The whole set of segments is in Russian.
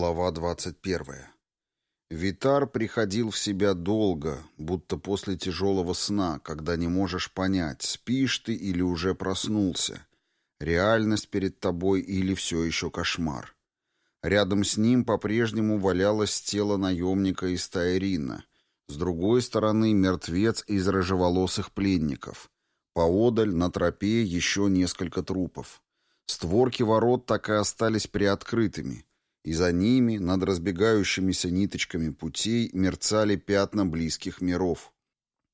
Глава 21. Витар приходил в себя долго, будто после тяжелого сна, когда не можешь понять, спишь ты или уже проснулся, реальность перед тобой или все еще кошмар. Рядом с ним по-прежнему валялось тело наемника из Тайрина, с другой стороны мертвец из рыжеволосых пленников, поодаль на тропе еще несколько трупов. Створки ворот так и остались приоткрытыми — и за ними, над разбегающимися ниточками путей, мерцали пятна близких миров.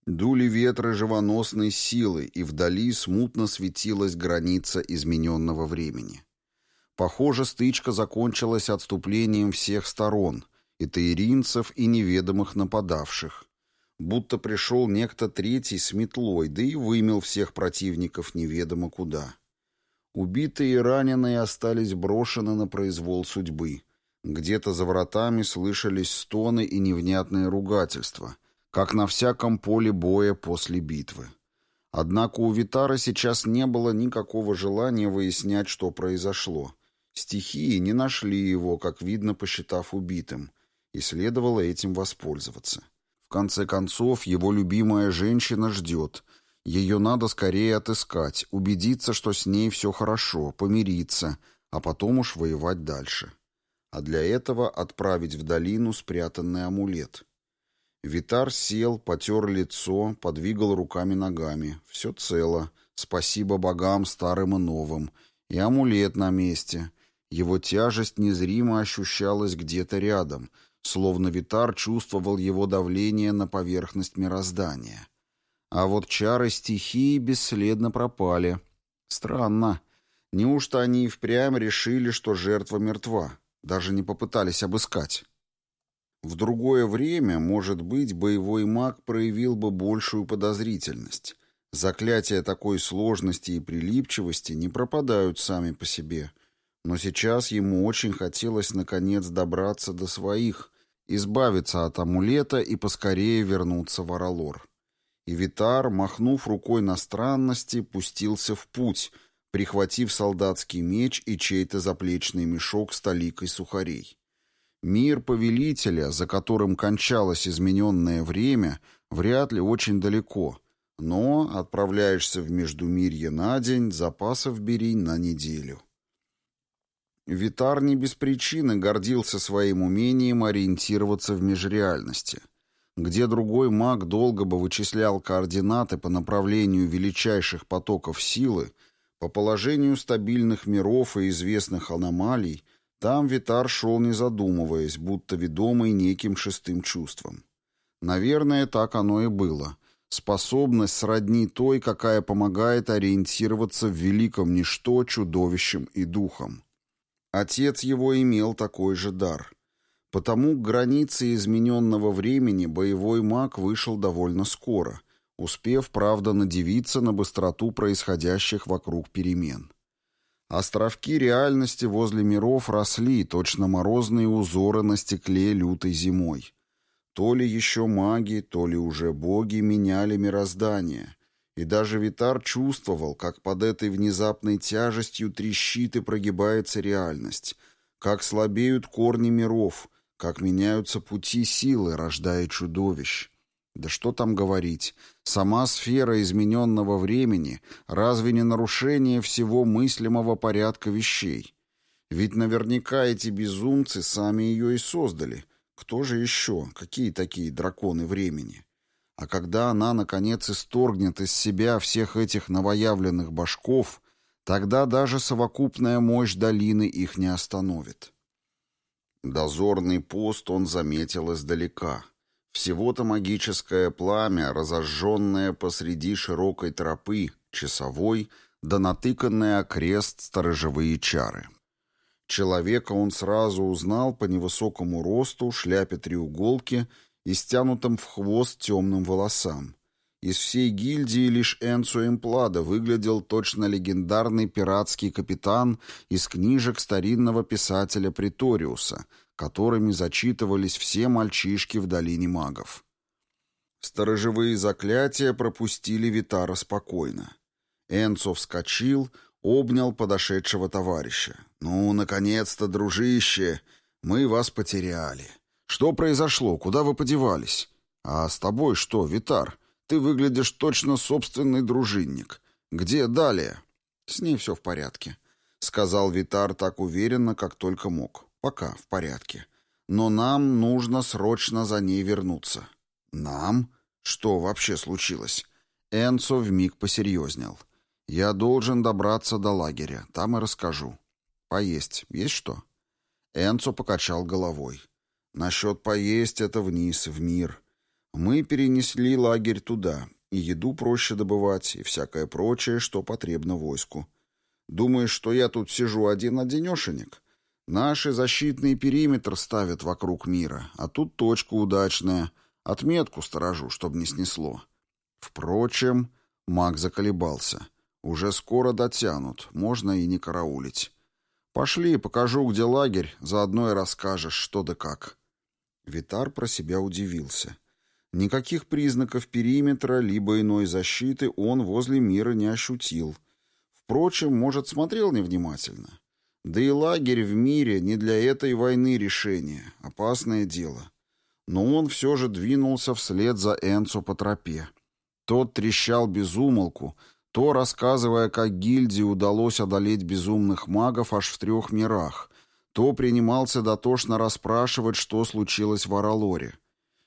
Дули ветры живоносной силы, и вдали смутно светилась граница измененного времени. Похоже, стычка закончилась отступлением всех сторон, и таиринцев, и неведомых нападавших. Будто пришел некто третий с метлой, да и вымел всех противников неведомо куда. Убитые и раненые остались брошены на произвол судьбы. Где-то за вратами слышались стоны и невнятные ругательства, как на всяком поле боя после битвы. Однако у Витара сейчас не было никакого желания выяснять, что произошло. Стихии не нашли его, как видно, посчитав убитым, и следовало этим воспользоваться. В конце концов, его любимая женщина ждет — ее надо скорее отыскать, убедиться, что с ней все хорошо, помириться, а потом уж воевать дальше. А для этого отправить в долину спрятанный амулет. Витар сел, потер лицо, подвигал руками-ногами. Все цело. Спасибо богам старым и новым. И амулет на месте. Его тяжесть незримо ощущалась где-то рядом, словно Витар чувствовал его давление на поверхность мироздания. А вот чары стихии бесследно пропали. Странно. Неужто они и впрямь решили, что жертва мертва? Даже не попытались обыскать. В другое время, может быть, боевой маг проявил бы большую подозрительность. Заклятия такой сложности и прилипчивости не пропадают сами по себе. Но сейчас ему очень хотелось наконец добраться до своих, избавиться от амулета и поскорее вернуться в Аралор. И Витар, махнув рукой на странности, пустился в путь, прихватив солдатский меч и чей-то заплечный мешок с толикой сухарей. Мир повелителя, за которым кончалось измененное время, вряд ли очень далеко, но отправляешься в Междумирье на день, запасов бери на неделю. Витар не без причины гордился своим умением ориентироваться в межреальности — где другой маг долго бы вычислял координаты по направлению величайших потоков силы, по положению стабильных миров и известных аномалий, там Витар шел не задумываясь, будто ведомый неким шестым чувством. Наверное, так оно и было. Способность сродни той, какая помогает ориентироваться в великом ничто чудовищем и духом. Отец его имел такой же дар — Потому к границе измененного времени боевой маг вышел довольно скоро, успев, правда, надевиться на быстроту происходящих вокруг перемен. Островки реальности возле миров росли, точно морозные узоры на стекле лютой зимой. То ли еще маги, то ли уже боги меняли мироздание. И даже Витар чувствовал, как под этой внезапной тяжестью трещит и прогибается реальность, как слабеют корни миров, как меняются пути силы, рождая чудовищ. Да что там говорить, сама сфера измененного времени разве не нарушение всего мыслимого порядка вещей? Ведь наверняка эти безумцы сами ее и создали. Кто же еще? Какие такие драконы времени? А когда она, наконец, исторгнет из себя всех этих новоявленных башков, тогда даже совокупная мощь долины их не остановит. Дозорный пост он заметил издалека. Всего-то магическое пламя, разожженное посреди широкой тропы, часовой, да натыканное окрест сторожевые чары. Человека он сразу узнал по невысокому росту, шляпе треуголки и стянутым в хвост темным волосам. Из всей гильдии лишь Энцо Эмплада выглядел точно легендарный пиратский капитан из книжек старинного писателя Приториуса, которыми зачитывались все мальчишки в долине магов. Сторожевые заклятия пропустили Витара спокойно. Энцо вскочил, обнял подошедшего товарища. «Ну, наконец-то, дружище! Мы вас потеряли. Что произошло? Куда вы подевались? А с тобой что, Витар? Ты выглядишь точно собственный дружинник. Где далее? С ней все в порядке, сказал Витар так уверенно, как только мог. Пока в порядке. Но нам нужно срочно за ней вернуться. Нам? Что вообще случилось? Энцо вмиг посерьезнел. Я должен добраться до лагеря, там и расскажу. Поесть есть что? Энцо покачал головой. Насчет поесть это вниз, в мир. Мы перенесли лагерь туда, и еду проще добывать, и всякое прочее, что потребно войску. Думаешь, что я тут сижу один-одинешенек? Наши защитный периметр ставят вокруг мира, а тут точка удачная. Отметку сторожу, чтобы не снесло. Впрочем, маг заколебался. Уже скоро дотянут, можно и не караулить. Пошли, покажу, где лагерь, заодно и расскажешь, что да как. Витар про себя удивился. Никаких признаков периметра либо иной защиты он возле мира не ощутил. Впрочем, может, смотрел невнимательно. Да и лагерь в мире не для этой войны решение. Опасное дело. Но он все же двинулся вслед за Энцо по тропе. Тот трещал без умолку, то рассказывая, как гильдии удалось одолеть безумных магов аж в трех мирах, то принимался дотошно расспрашивать, что случилось в Аралоре.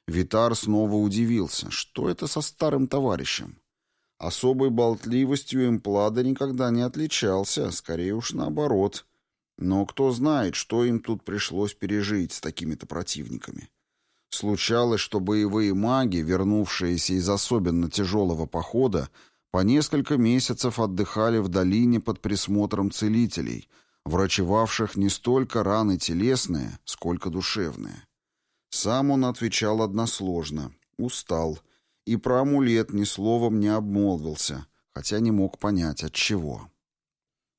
Витар снова удивился, что это со старым товарищем. Особой болтливостью Эмплада никогда не отличался, скорее уж наоборот. Но кто знает, что им тут пришлось пережить с такими-то противниками. Случалось, что боевые маги, вернувшиеся из особенно тяжелого похода, по несколько месяцев отдыхали в долине под присмотром целителей, врачевавших не столько раны телесные, сколько душевные. Сам он отвечал односложно, устал, и про амулет ни словом не обмолвился, хотя не мог понять, от чего.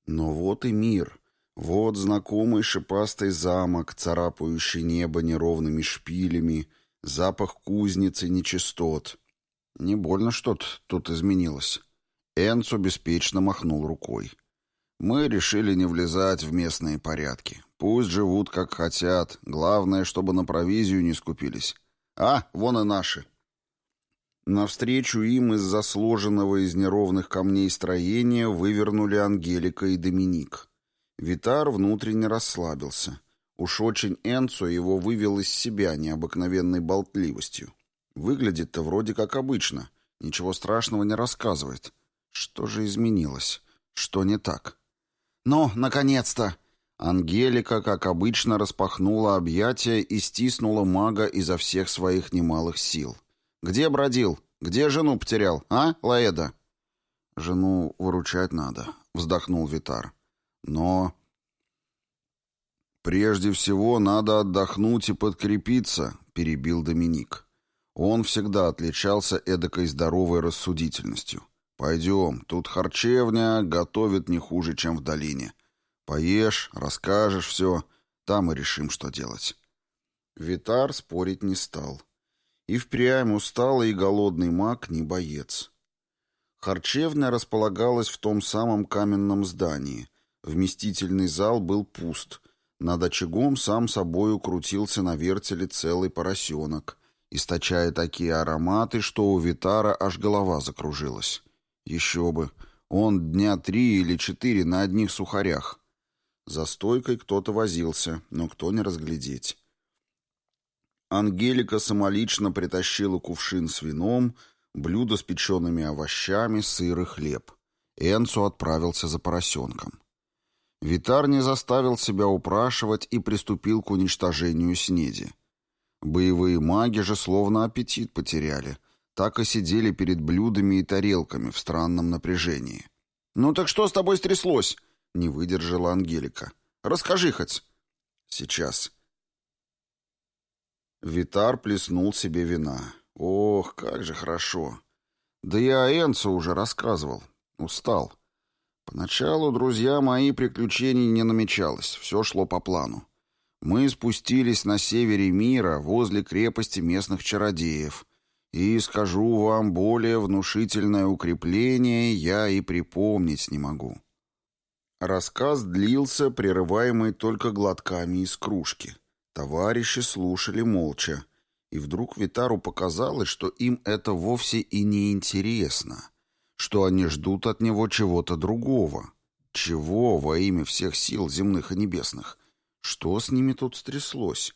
Но вот и мир. Вот знакомый шипастый замок, царапающий небо неровными шпилями, запах кузницы нечистот. Не больно что-то тут изменилось. Энцо беспечно махнул рукой. Мы решили не влезать в местные порядки. Пусть живут как хотят. Главное, чтобы на провизию не скупились. А, вон и наши. Навстречу им из-за сложенного из неровных камней строения вывернули Ангелика и Доминик. Витар внутренне расслабился. Уж очень Энцо его вывел из себя необыкновенной болтливостью. Выглядит-то вроде как обычно. Ничего страшного не рассказывает. Что же изменилось? Что не так? «Ну, наконец-то!» Ангелика, как обычно, распахнула объятия и стиснула мага изо всех своих немалых сил. «Где бродил? Где жену потерял, а, Лаэда?» «Жену выручать надо», — вздохнул Витар. «Но...» «Прежде всего надо отдохнуть и подкрепиться», — перебил Доминик. Он всегда отличался эдакой здоровой рассудительностью. «Пойдем, тут харчевня готовит не хуже, чем в долине. Поешь, расскажешь все, там и решим, что делать». Витар спорить не стал. И впрямь усталый и голодный маг не боец. Харчевня располагалась в том самом каменном здании. Вместительный зал был пуст. Над очагом сам собою крутился на вертеле целый поросенок, источая такие ароматы, что у Витара аж голова закружилась. Еще бы. Он дня три или четыре на одних сухарях. За стойкой кто-то возился, но кто не разглядеть. Ангелика самолично притащила кувшин с вином, блюдо с печеными овощами, сыр и хлеб. Энцу отправился за поросенком. Витар не заставил себя упрашивать и приступил к уничтожению снеди. Боевые маги же словно аппетит потеряли — так и сидели перед блюдами и тарелками в странном напряжении. «Ну так что с тобой стряслось?» — не выдержала Ангелика. «Расскажи хоть». «Сейчас». Витар плеснул себе вина. «Ох, как же хорошо!» «Да я Энцу уже рассказывал. Устал. Поначалу, друзья мои, приключений не намечалось. Все шло по плану. Мы спустились на севере мира, возле крепости местных чародеев, и скажу вам, более внушительное укрепление я и припомнить не могу. Рассказ длился, прерываемый только глотками из кружки. Товарищи слушали молча. И вдруг Витару показалось, что им это вовсе и не интересно, что они ждут от него чего-то другого. Чего во имя всех сил земных и небесных? Что с ними тут стряслось?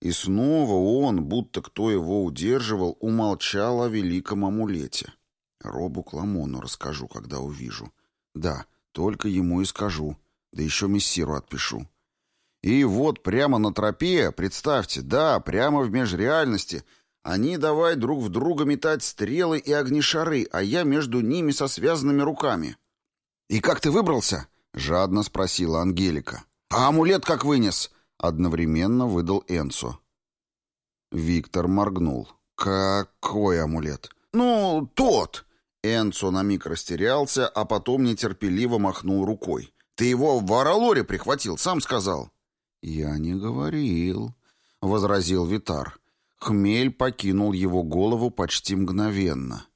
И снова он, будто кто его удерживал, умолчал о великом амулете. Робу Кламону расскажу, когда увижу. Да, только ему и скажу. Да еще мессиру отпишу. И вот прямо на тропе, представьте, да, прямо в межреальности, они давай друг в друга метать стрелы и огнешары, а я между ними со связанными руками. «И как ты выбрался?» — жадно спросила Ангелика. «А амулет как вынес?» — одновременно выдал Энсо. Виктор моргнул. «Какой амулет?» «Ну, тот!» Энцо на миг растерялся, а потом нетерпеливо махнул рукой. «Ты его в Аралоре прихватил, сам сказал». «Я не говорил», — возразил Витар. Хмель покинул его голову почти мгновенно.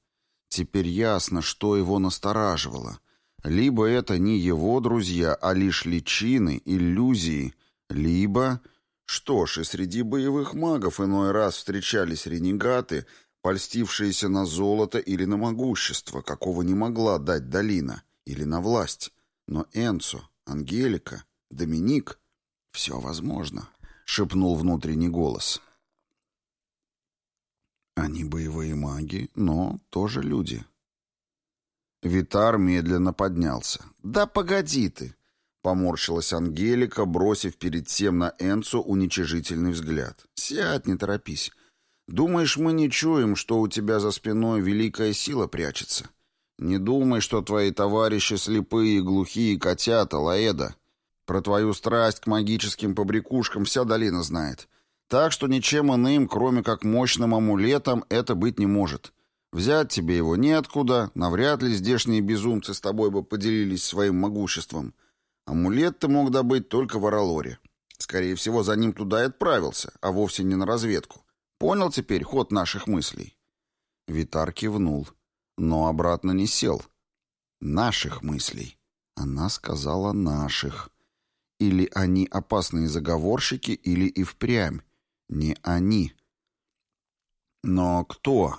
Теперь ясно, что его настораживало. Либо это не его друзья, а лишь личины, иллюзии, либо... Что ж, и среди боевых магов иной раз встречались ренегаты, польстившиеся на золото или на могущество, какого не могла дать долина, или на власть. Но Энцо, Ангелика, Доминик «Все возможно», — шепнул внутренний голос. «Они боевые маги, но тоже люди». Витар медленно поднялся. «Да погоди ты!» — поморщилась Ангелика, бросив перед тем на Энцу уничижительный взгляд. «Сядь, не торопись. Думаешь, мы не чуем, что у тебя за спиной великая сила прячется? Не думай, что твои товарищи слепые и глухие котята, Лаэда. Про твою страсть к магическим побрякушкам вся долина знает. Так что ничем иным, кроме как мощным амулетом, это быть не может. Взять тебе его неоткуда, навряд ли здешние безумцы с тобой бы поделились своим могуществом. Амулет ты мог добыть только в Аралоре. Скорее всего, за ним туда и отправился, а вовсе не на разведку. Понял теперь ход наших мыслей?» Витар кивнул, но обратно не сел. «Наших мыслей». Она сказала «наших». Или они опасные заговорщики, или и впрямь. Не они. Но кто?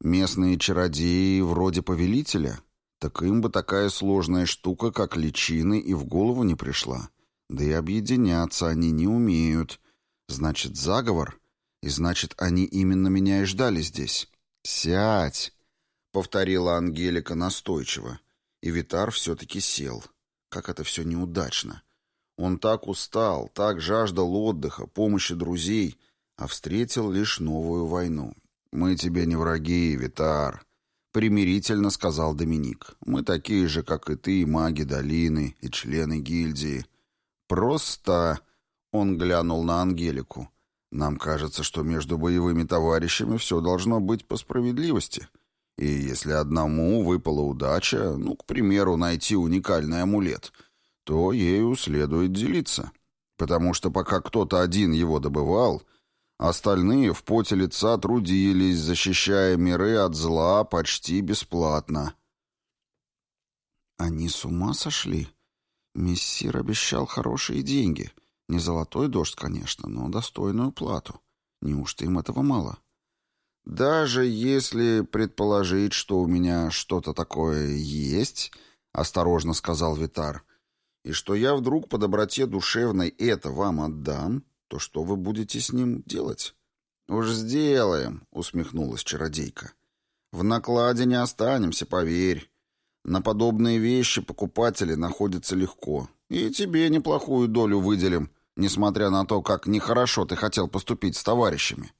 Местные чародеи вроде повелителя? Так им бы такая сложная штука, как личины, и в голову не пришла. Да и объединяться они не умеют. Значит, заговор? И значит, они именно меня и ждали здесь. «Сядь!» — повторила Ангелика настойчиво. И Витар все-таки сел. Как это все неудачно. Он так устал, так жаждал отдыха, помощи друзей, а встретил лишь новую войну. «Мы тебе не враги, Витар», — примирительно сказал Доминик. «Мы такие же, как и ты, маги долины и члены гильдии. Просто...» — он глянул на Ангелику. «Нам кажется, что между боевыми товарищами все должно быть по справедливости». И если одному выпала удача, ну, к примеру, найти уникальный амулет — то ею следует делиться. Потому что пока кто-то один его добывал, остальные в поте лица трудились, защищая миры от зла почти бесплатно. Они с ума сошли? Мессир обещал хорошие деньги. Не золотой дождь, конечно, но достойную плату. Неужто им этого мало? Даже если предположить, что у меня что-то такое есть, осторожно сказал Витар, и что я вдруг по доброте душевной это вам отдам, то что вы будете с ним делать? Уж сделаем, усмехнулась чародейка. В накладе не останемся, поверь. На подобные вещи покупатели находятся легко. И тебе неплохую долю выделим, несмотря на то, как нехорошо ты хотел поступить с товарищами.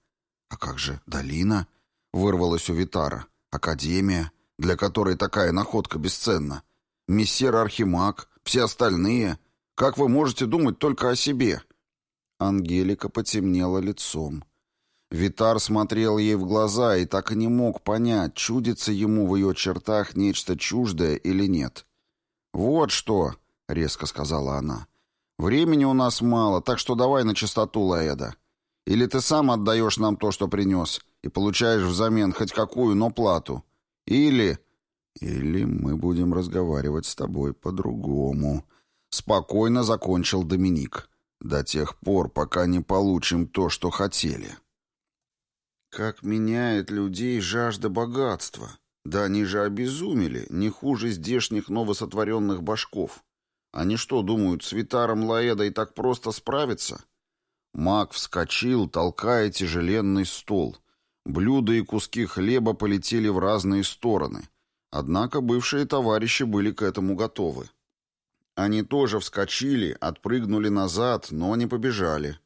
А как же долина? Вырвалась у Витара. Академия, для которой такая находка бесценна. Мессер Архимаг, все остальные. Как вы можете думать только о себе?» Ангелика потемнела лицом. Витар смотрел ей в глаза и так и не мог понять, чудится ему в ее чертах нечто чуждое или нет. «Вот что», — резко сказала она, — «времени у нас мало, так что давай на чистоту, Лаэда. Или ты сам отдаешь нам то, что принес, и получаешь взамен хоть какую, но плату. Или...» «Или мы будем разговаривать с тобой по-другому», — спокойно закончил Доминик. До тех пор, пока не получим то, что хотели. Как меняет людей жажда богатства. Да они же обезумели, не хуже здешних новосотворенных башков. Они что, думают, с Витаром Лаэдой так просто справиться? Маг вскочил, толкая тяжеленный стол. Блюда и куски хлеба полетели в разные стороны. Однако бывшие товарищи были к этому готовы. Они тоже вскочили, отпрыгнули назад, но не побежали.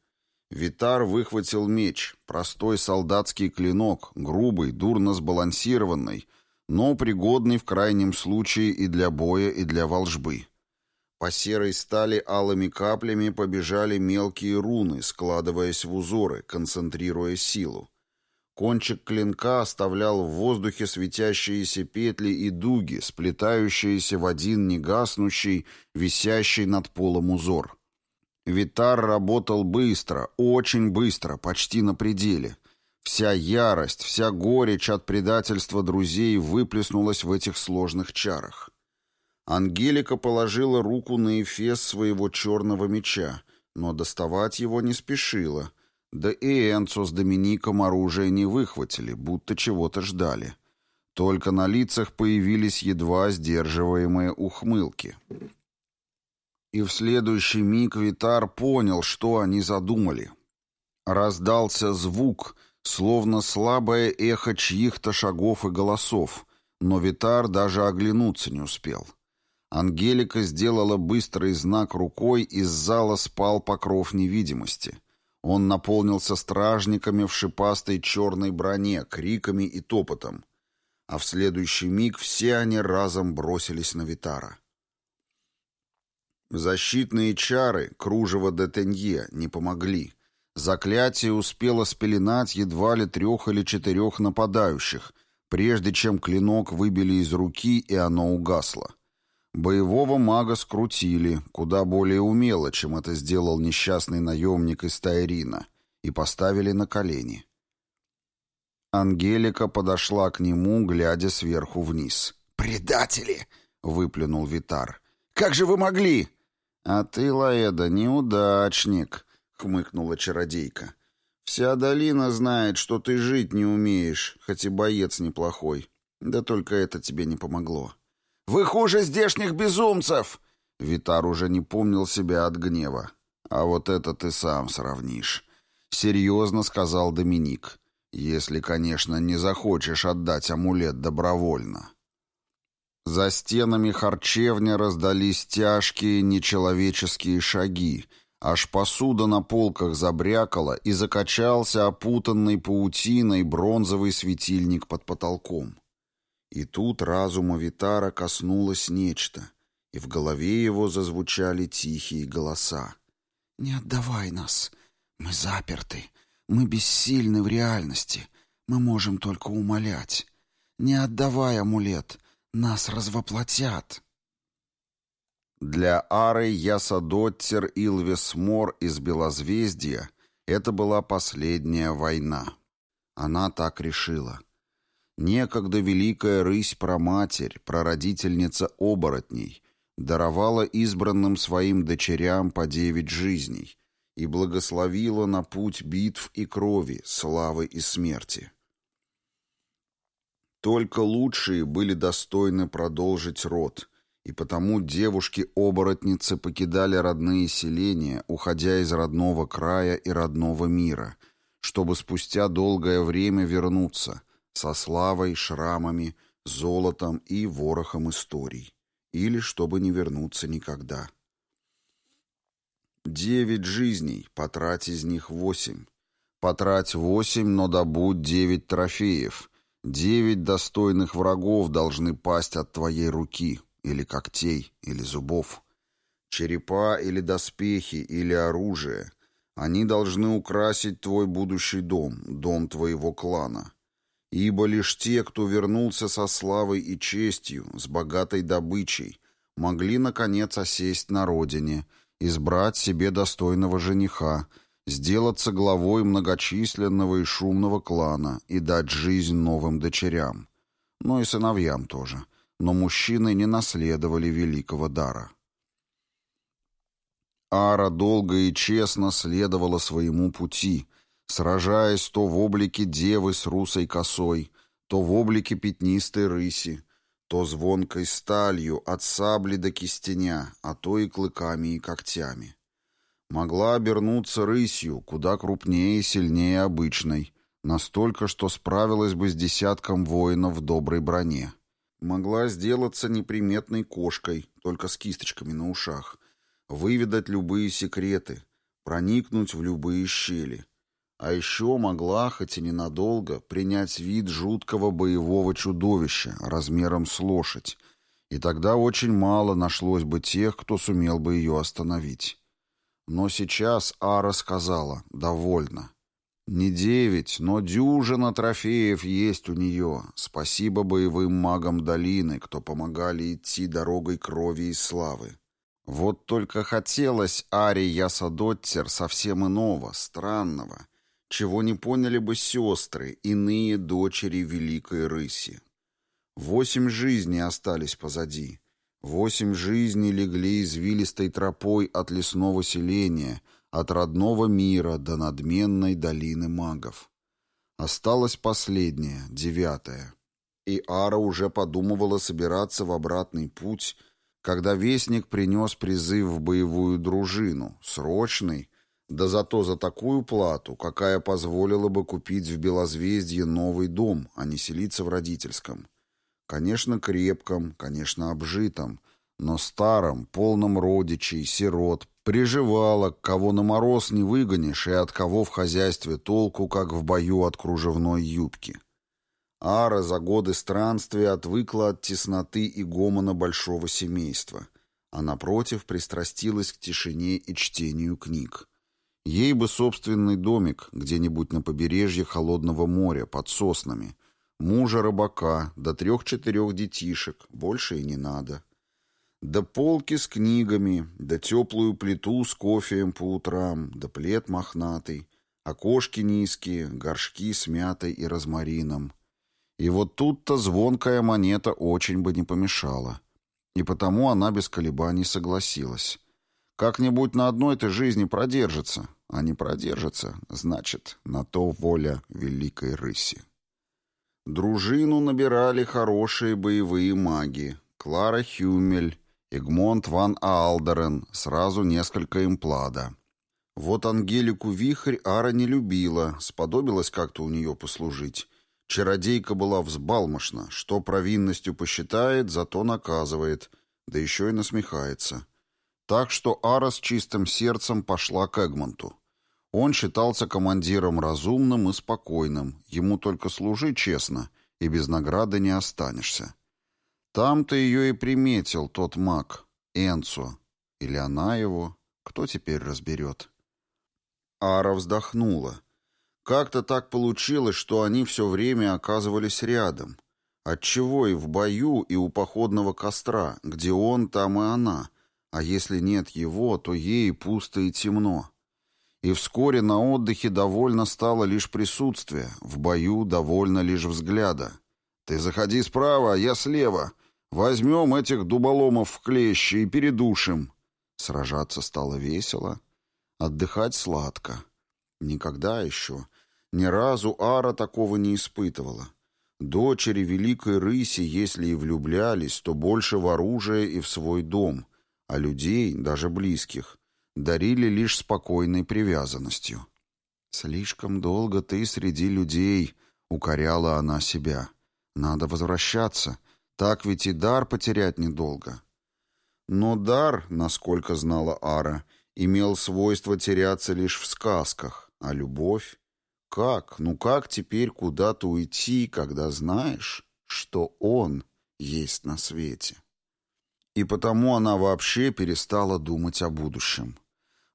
Витар выхватил меч, простой солдатский клинок, грубый, дурно сбалансированный, но пригодный в крайнем случае и для боя, и для волжбы. По серой стали алыми каплями побежали мелкие руны, складываясь в узоры, концентрируя силу. Кончик клинка оставлял в воздухе светящиеся петли и дуги, сплетающиеся в один негаснущий, висящий над полом узор. Витар работал быстро, очень быстро, почти на пределе. Вся ярость, вся горечь от предательства друзей выплеснулась в этих сложных чарах. Ангелика положила руку на эфес своего черного меча, но доставать его не спешила — да и Энцо с Домиником оружие не выхватили, будто чего-то ждали. Только на лицах появились едва сдерживаемые ухмылки. И в следующий миг Витар понял, что они задумали. Раздался звук, словно слабое эхо чьих-то шагов и голосов, но Витар даже оглянуться не успел. Ангелика сделала быстрый знак рукой, из зала спал покров невидимости — он наполнился стражниками в шипастой черной броне, криками и топотом. А в следующий миг все они разом бросились на Витара. Защитные чары, кружево Детенье, не помогли. Заклятие успело спеленать едва ли трех или четырех нападающих, прежде чем клинок выбили из руки, и оно угасло. Боевого мага скрутили, куда более умело, чем это сделал несчастный наемник из Тайрина, и поставили на колени. Ангелика подошла к нему, глядя сверху вниз. «Предатели!» — выплюнул Витар. «Как же вы могли?» «А ты, Лаэда, неудачник», — хмыкнула чародейка. «Вся долина знает, что ты жить не умеешь, хоть и боец неплохой. Да только это тебе не помогло». Вы хуже здешних безумцев!» Витар уже не помнил себя от гнева. «А вот это ты сам сравнишь», — серьезно сказал Доминик. «Если, конечно, не захочешь отдать амулет добровольно». За стенами харчевня раздались тяжкие нечеловеческие шаги, аж посуда на полках забрякала и закачался опутанный паутиной бронзовый светильник под потолком. И тут разума Витара коснулось нечто, и в голове его зазвучали тихие голоса. «Не отдавай нас. Мы заперты. Мы бессильны в реальности. Мы можем только умолять. Не отдавай амулет. Нас развоплотят». Для Ары Ясадоттер Илвесмор из Белозвездия это была последняя война. Она так решила. Некогда великая рысь проматерь, прародительница оборотней, даровала избранным своим дочерям по девять жизней и благословила на путь битв и крови, славы и смерти. Только лучшие были достойны продолжить род, и потому девушки-оборотницы покидали родные селения, уходя из родного края и родного мира, чтобы спустя долгое время вернуться – со славой, шрамами, золотом и ворохом историй. Или чтобы не вернуться никогда. Девять жизней, потрать из них восемь. Потрать восемь, но добудь девять трофеев. Девять достойных врагов должны пасть от твоей руки, или когтей, или зубов. Черепа или доспехи, или оружие. Они должны украсить твой будущий дом, дом твоего клана. Ибо лишь те, кто вернулся со славой и честью, с богатой добычей, могли, наконец, осесть на родине, избрать себе достойного жениха, сделаться главой многочисленного и шумного клана и дать жизнь новым дочерям. Но и сыновьям тоже. Но мужчины не наследовали великого дара. Ара долго и честно следовала своему пути, сражаясь то в облике девы с русой косой, то в облике пятнистой рыси, то звонкой сталью от сабли до кистеня, а то и клыками и когтями. Могла обернуться рысью, куда крупнее и сильнее обычной, настолько, что справилась бы с десятком воинов в доброй броне. Могла сделаться неприметной кошкой, только с кисточками на ушах, выведать любые секреты, проникнуть в любые щели — а еще могла, хоть и ненадолго, принять вид жуткого боевого чудовища размером с лошадь, и тогда очень мало нашлось бы тех, кто сумел бы ее остановить. Но сейчас Ара сказала «довольно». Не девять, но дюжина трофеев есть у нее. Спасибо боевым магам долины, кто помогали идти дорогой крови и славы. Вот только хотелось Аре Ясадоттер совсем иного, странного — чего не поняли бы сестры, иные дочери Великой Рыси. Восемь жизней остались позади. Восемь жизней легли извилистой тропой от лесного селения, от родного мира до надменной долины магов. Осталась последняя, девятая. И Ара уже подумывала собираться в обратный путь, когда Вестник принес призыв в боевую дружину, срочный, да зато за такую плату, какая позволила бы купить в Белозвездье новый дом, а не селиться в родительском. Конечно, крепком, конечно, обжитом, но старом, полном родичей, сирот, приживала, кого на мороз не выгонишь и от кого в хозяйстве толку, как в бою от кружевной юбки. Ара за годы странствия отвыкла от тесноты и гомона большого семейства, а напротив пристрастилась к тишине и чтению книг. Ей бы собственный домик где-нибудь на побережье холодного моря под соснами, мужа рыбака, до трех-четырех детишек, больше и не надо. Да полки с книгами, да теплую плиту с кофеем по утрам, да плед мохнатый, окошки низкие, горшки с мятой и розмарином. И вот тут-то звонкая монета очень бы не помешала. И потому она без колебаний согласилась. Как-нибудь на одной-то жизни продержится, не продержится, значит, на то воля великой рыси. Дружину набирали хорошие боевые маги. Клара Хюмель, Эгмонт ван Алдерен, сразу несколько имплада. Вот Ангелику Вихрь Ара не любила, сподобилась как-то у нее послужить. Чародейка была взбалмошна, что провинностью посчитает, зато наказывает, да еще и насмехается. Так что Ара с чистым сердцем пошла к Эгмонту. Он считался командиром разумным и спокойным, ему только служи честно, и без награды не останешься. Там-то ее и приметил тот маг, Энцо. Или она его, кто теперь разберет. Ара вздохнула. Как-то так получилось, что они все время оказывались рядом. Отчего и в бою, и у походного костра, где он, там и она — а если нет его, то ей пусто и темно. И вскоре на отдыхе довольно стало лишь присутствие, в бою довольно лишь взгляда. «Ты заходи справа, а я слева. Возьмем этих дуболомов в клещи и передушим». Сражаться стало весело, отдыхать сладко. Никогда еще, ни разу Ара такого не испытывала. Дочери Великой Рыси, если и влюблялись, то больше в оружие и в свой дом — а людей, даже близких, дарили лишь спокойной привязанностью. «Слишком долго ты среди людей», — укоряла она себя. «Надо возвращаться. Так ведь и дар потерять недолго». Но дар, насколько знала Ара, имел свойство теряться лишь в сказках, а любовь... Как, ну как теперь куда-то уйти, когда знаешь, что он есть на свете? И потому она вообще перестала думать о будущем.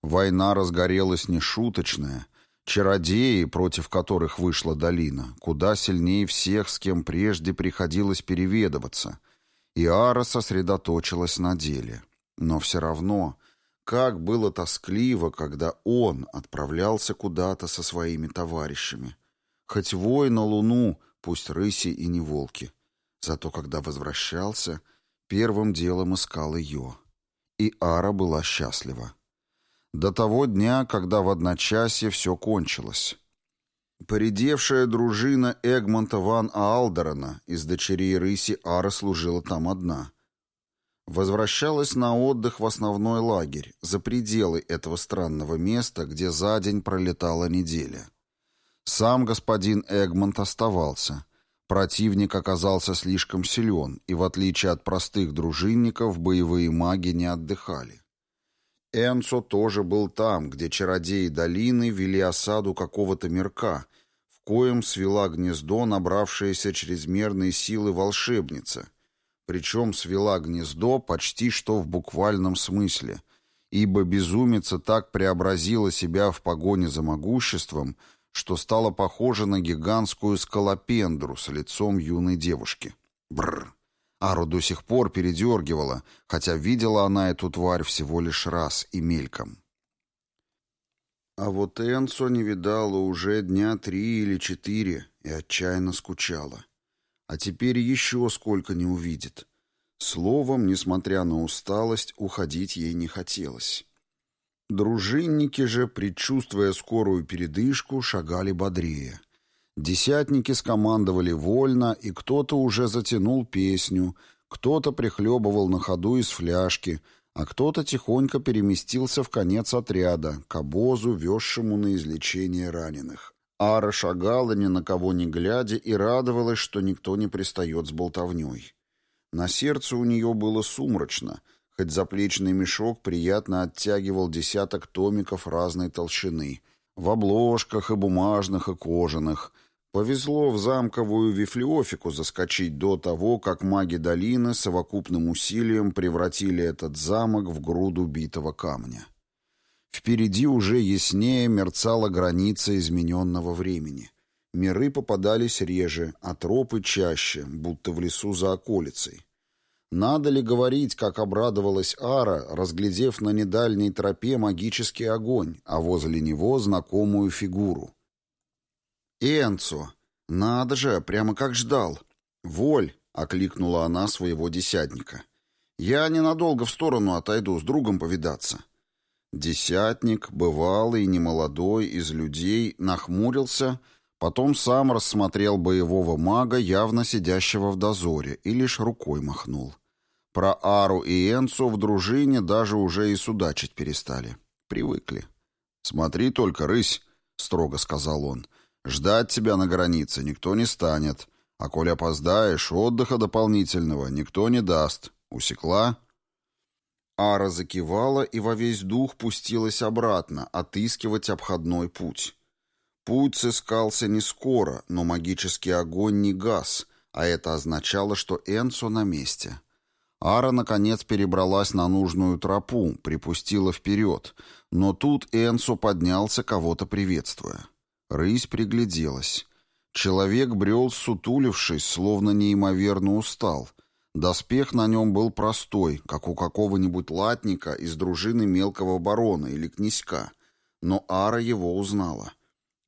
Война разгорелась нешуточная. Чародеи, против которых вышла долина, куда сильнее всех, с кем прежде приходилось переведываться. И Ара сосредоточилась на деле. Но все равно, как было тоскливо, когда он отправлялся куда-то со своими товарищами. Хоть вой на луну, пусть рыси и не волки. Зато когда возвращался — Первым делом искал ее. И Ара была счастлива. До того дня, когда в одночасье все кончилось. Поредевшая дружина Эгмонта ван Аалдерена из дочерей рыси Ара служила там одна. Возвращалась на отдых в основной лагерь, за пределы этого странного места, где за день пролетала неделя. Сам господин Эгмонт оставался. Противник оказался слишком силен, и в отличие от простых дружинников, боевые маги не отдыхали. Энцо тоже был там, где чародеи долины вели осаду какого-то мирка, в коем свела гнездо набравшаяся чрезмерной силы волшебница. Причем свела гнездо почти что в буквальном смысле, ибо безумица так преобразила себя в погоне за могуществом, что стала похожа на гигантскую скалопендру с лицом юной девушки. Бррр. Ару до сих пор передергивала, хотя видела она эту тварь всего лишь раз и мельком. А вот Энсо не видала уже дня три или четыре и отчаянно скучала. А теперь еще сколько не увидит. Словом, несмотря на усталость, уходить ей не хотелось. Дружинники же, предчувствуя скорую передышку, шагали бодрее. Десятники скомандовали вольно, и кто-то уже затянул песню, кто-то прихлебывал на ходу из фляжки, а кто-то тихонько переместился в конец отряда, к обозу, везшему на излечение раненых. Ара шагала ни на кого не глядя и радовалась, что никто не пристает с болтовней. На сердце у нее было сумрачно — хоть заплечный мешок приятно оттягивал десяток томиков разной толщины, в обложках и бумажных, и кожаных. Повезло в замковую вифлеофику заскочить до того, как маги долины совокупным усилием превратили этот замок в груду битого камня. Впереди уже яснее мерцала граница измененного времени. Миры попадались реже, а тропы чаще, будто в лесу за околицей. Надо ли говорить, как обрадовалась Ара, разглядев на недальней тропе магический огонь, а возле него знакомую фигуру? «Энцо! Надо же, прямо как ждал!» «Воль!» — окликнула она своего десятника. «Я ненадолго в сторону отойду, с другом повидаться». Десятник, бывалый, немолодой, из людей, нахмурился, потом сам рассмотрел боевого мага, явно сидящего в дозоре, и лишь рукой махнул. Про Ару и Энцу в дружине даже уже и судачить перестали. Привыкли. «Смотри только, рысь», — строго сказал он. «Ждать тебя на границе никто не станет. А коль опоздаешь, отдыха дополнительного никто не даст. Усекла?» Ара закивала и во весь дух пустилась обратно, отыскивать обходной путь. Путь сыскался не скоро, но магический огонь не гас, а это означало, что Энцо на месте. Ара, наконец, перебралась на нужную тропу, припустила вперед, но тут Энсо поднялся, кого-то приветствуя. Рысь пригляделась. Человек брел, сутулившись, словно неимоверно устал. Доспех на нем был простой, как у какого-нибудь латника из дружины мелкого барона или князька, но Ара его узнала.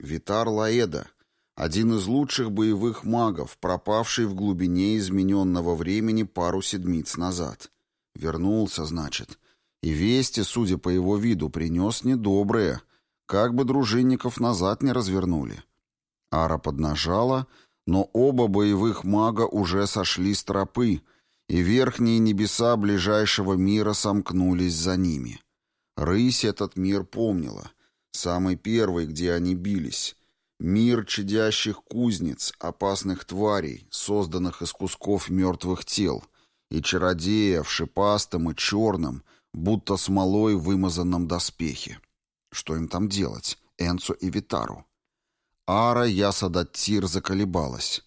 Витар Лаэда — один из лучших боевых магов, пропавший в глубине измененного времени пару седмиц назад. Вернулся, значит. И вести, судя по его виду, принес недобрые, как бы дружинников назад не развернули. Ара поднажала, но оба боевых мага уже сошли с тропы, и верхние небеса ближайшего мира сомкнулись за ними. Рысь этот мир помнила, самый первый, где они бились, Мир чадящих кузнец, опасных тварей, созданных из кусков мертвых тел, и чародея в шипастом и черном, будто смолой вымазанном доспехе. Что им там делать, Энцо и Витару? Ара Ясадаттир заколебалась.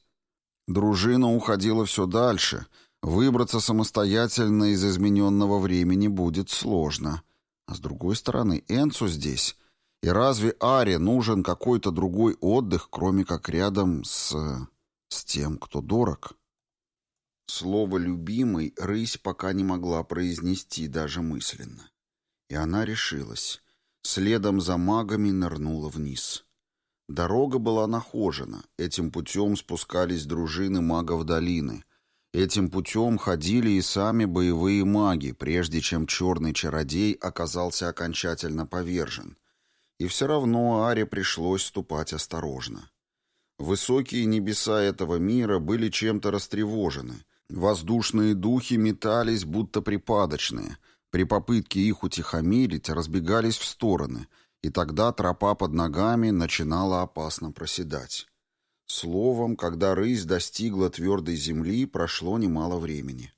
Дружина уходила все дальше. Выбраться самостоятельно из измененного времени будет сложно. А с другой стороны, Энцо здесь и разве Аре нужен какой-то другой отдых, кроме как рядом с... с тем, кто дорог? Слово «любимый» рысь пока не могла произнести даже мысленно. И она решилась. Следом за магами нырнула вниз. Дорога была нахожена, этим путем спускались дружины магов долины, Этим путем ходили и сами боевые маги, прежде чем черный чародей оказался окончательно повержен. И все равно Аре пришлось ступать осторожно. Высокие небеса этого мира были чем-то растревожены. Воздушные духи метались, будто припадочные. При попытке их утихомирить разбегались в стороны, и тогда тропа под ногами начинала опасно проседать. Словом, когда рысь достигла твердой земли, прошло немало времени.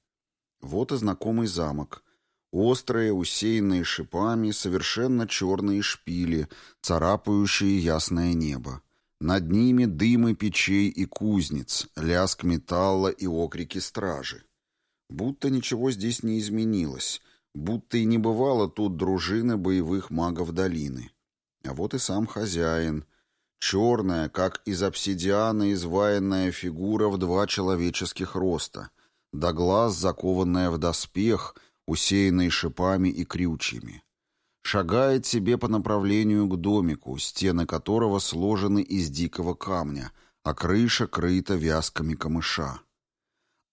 Вот и знакомый замок. Острые, усеянные шипами, совершенно черные шпили, царапающие ясное небо. Над ними дымы печей и кузнец, лязг металла и окрики стражи. Будто ничего здесь не изменилось, будто и не бывало тут дружины боевых магов долины. А вот и сам хозяин — Черная, как из обсидиана изваянная фигура в два человеческих роста, до глаз закованная в доспех, усеянный шипами и крючьями. Шагает себе по направлению к домику, стены которого сложены из дикого камня, а крыша крыта вязками камыша.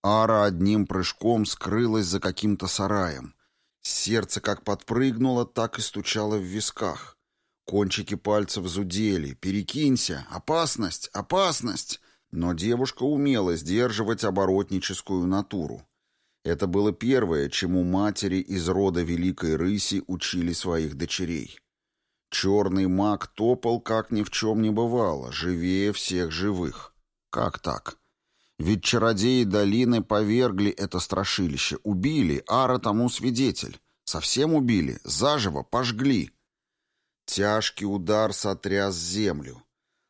Ара одним прыжком скрылась за каким-то сараем. Сердце как подпрыгнуло, так и стучало в висках. Кончики пальцев зудели. «Перекинься! Опасность! Опасность!» Но девушка умела сдерживать оборотническую натуру. Это было первое, чему матери из рода Великой Рыси учили своих дочерей. Черный маг топал, как ни в чем не бывало, живее всех живых. Как так? Ведь чародеи долины повергли это страшилище, убили, Ара тому свидетель. Совсем убили, заживо пожгли. Тяжкий удар сотряс землю.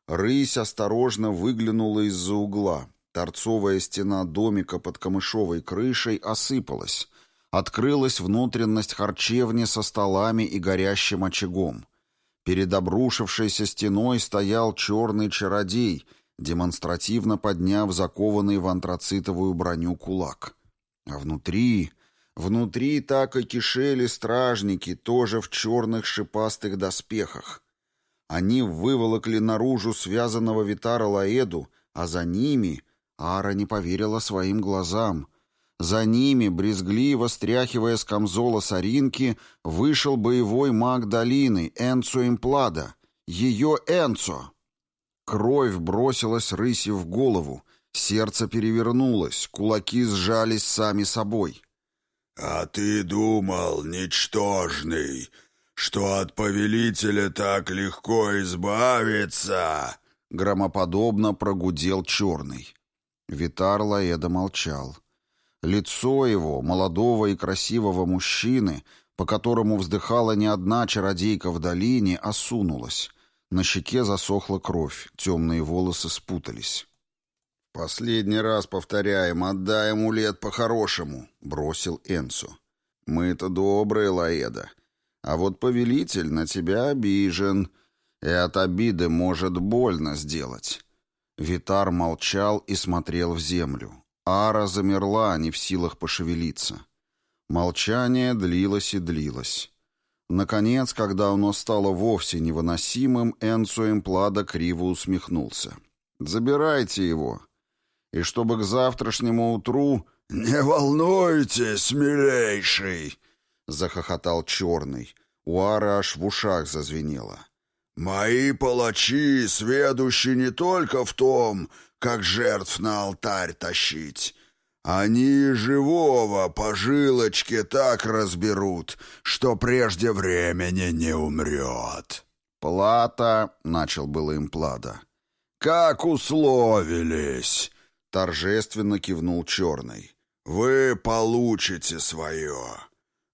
Рысь осторожно выглянула из-за угла. Торцовая стена домика под камышовой крышей осыпалась. Открылась внутренность харчевни со столами и горящим очагом. Перед обрушившейся стеной стоял черный чародей, демонстративно подняв закованный в антрацитовую броню кулак. А внутри... Внутри так и кишели стражники, тоже в черных шипастых доспехах. Они выволокли наружу связанного Витара Лаэду, а за ними... Ара не поверила своим глазам. За ними, брезгливо стряхивая с камзола соринки, вышел боевой маг долины, Энцо Имплада. Ее Энцо! Кровь бросилась рыси в голову, сердце перевернулось, кулаки сжались сами собой. «А ты думал, ничтожный, что от повелителя так легко избавиться?» Громоподобно прогудел черный. Витар Лаэда молчал. Лицо его, молодого и красивого мужчины, по которому вздыхала не одна чародейка в долине, осунулось. На щеке засохла кровь, темные волосы спутались. «Последний раз повторяем, отдай амулет по-хорошему», — бросил Энсу. «Мы-то добрые, Лаэда. А вот повелитель на тебя обижен, и от обиды может больно сделать». Витар молчал и смотрел в землю. Ара замерла, не в силах пошевелиться. Молчание длилось и длилось. Наконец, когда оно стало вовсе невыносимым, Энсо Эмплада криво усмехнулся. «Забирайте его и чтобы к завтрашнему утру... «Не волнуйтесь, милейший!» — захохотал черный. У Ары аж в ушах зазвенело. «Мои палачи сведущи не только в том, как жертв на алтарь тащить. Они живого по жилочке так разберут, что прежде времени не умрет». «Плата», — начал было им Плада. «Как условились!» Торжественно кивнул черный. «Вы получите свое!»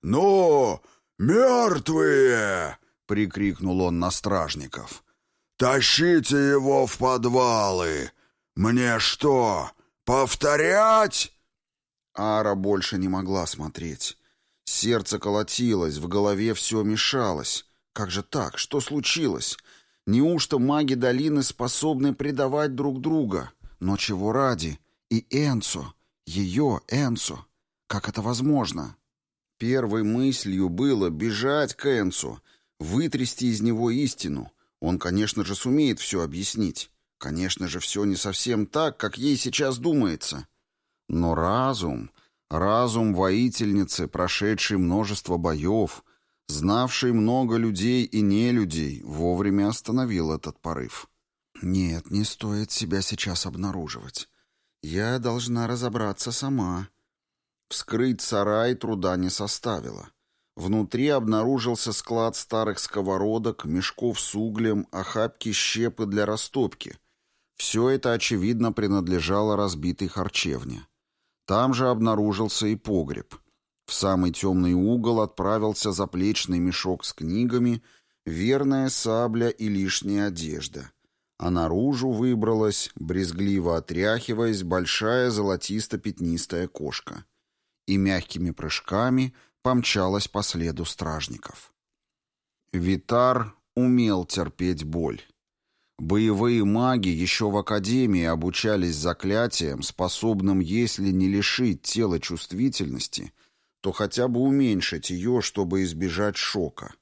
«Ну, мертвые!» — прикрикнул он на стражников. «Тащите его в подвалы! Мне что, повторять?» Ара больше не могла смотреть. Сердце колотилось, в голове все мешалось. Как же так? Что случилось? Неужто маги долины способны предавать друг друга?» Но чего ради? И Энцо, ее Энцо. Как это возможно? Первой мыслью было бежать к Энцо, вытрясти из него истину. Он, конечно же, сумеет все объяснить. Конечно же, все не совсем так, как ей сейчас думается. Но разум, разум воительницы, прошедшей множество боев, знавший много людей и не людей, вовремя остановил этот порыв. «Нет, не стоит себя сейчас обнаруживать. Я должна разобраться сама». Вскрыть сарай труда не составило. Внутри обнаружился склад старых сковородок, мешков с углем, охапки щепы для растопки. Все это, очевидно, принадлежало разбитой харчевне. Там же обнаружился и погреб. В самый темный угол отправился заплечный мешок с книгами, верная сабля и лишняя одежда. А наружу выбралась, брезгливо отряхиваясь, большая золотисто-пятнистая кошка. И мягкими прыжками помчалась по следу стражников. Витар умел терпеть боль. Боевые маги еще в академии обучались заклятиям, способным, если не лишить тела чувствительности, то хотя бы уменьшить ее, чтобы избежать шока.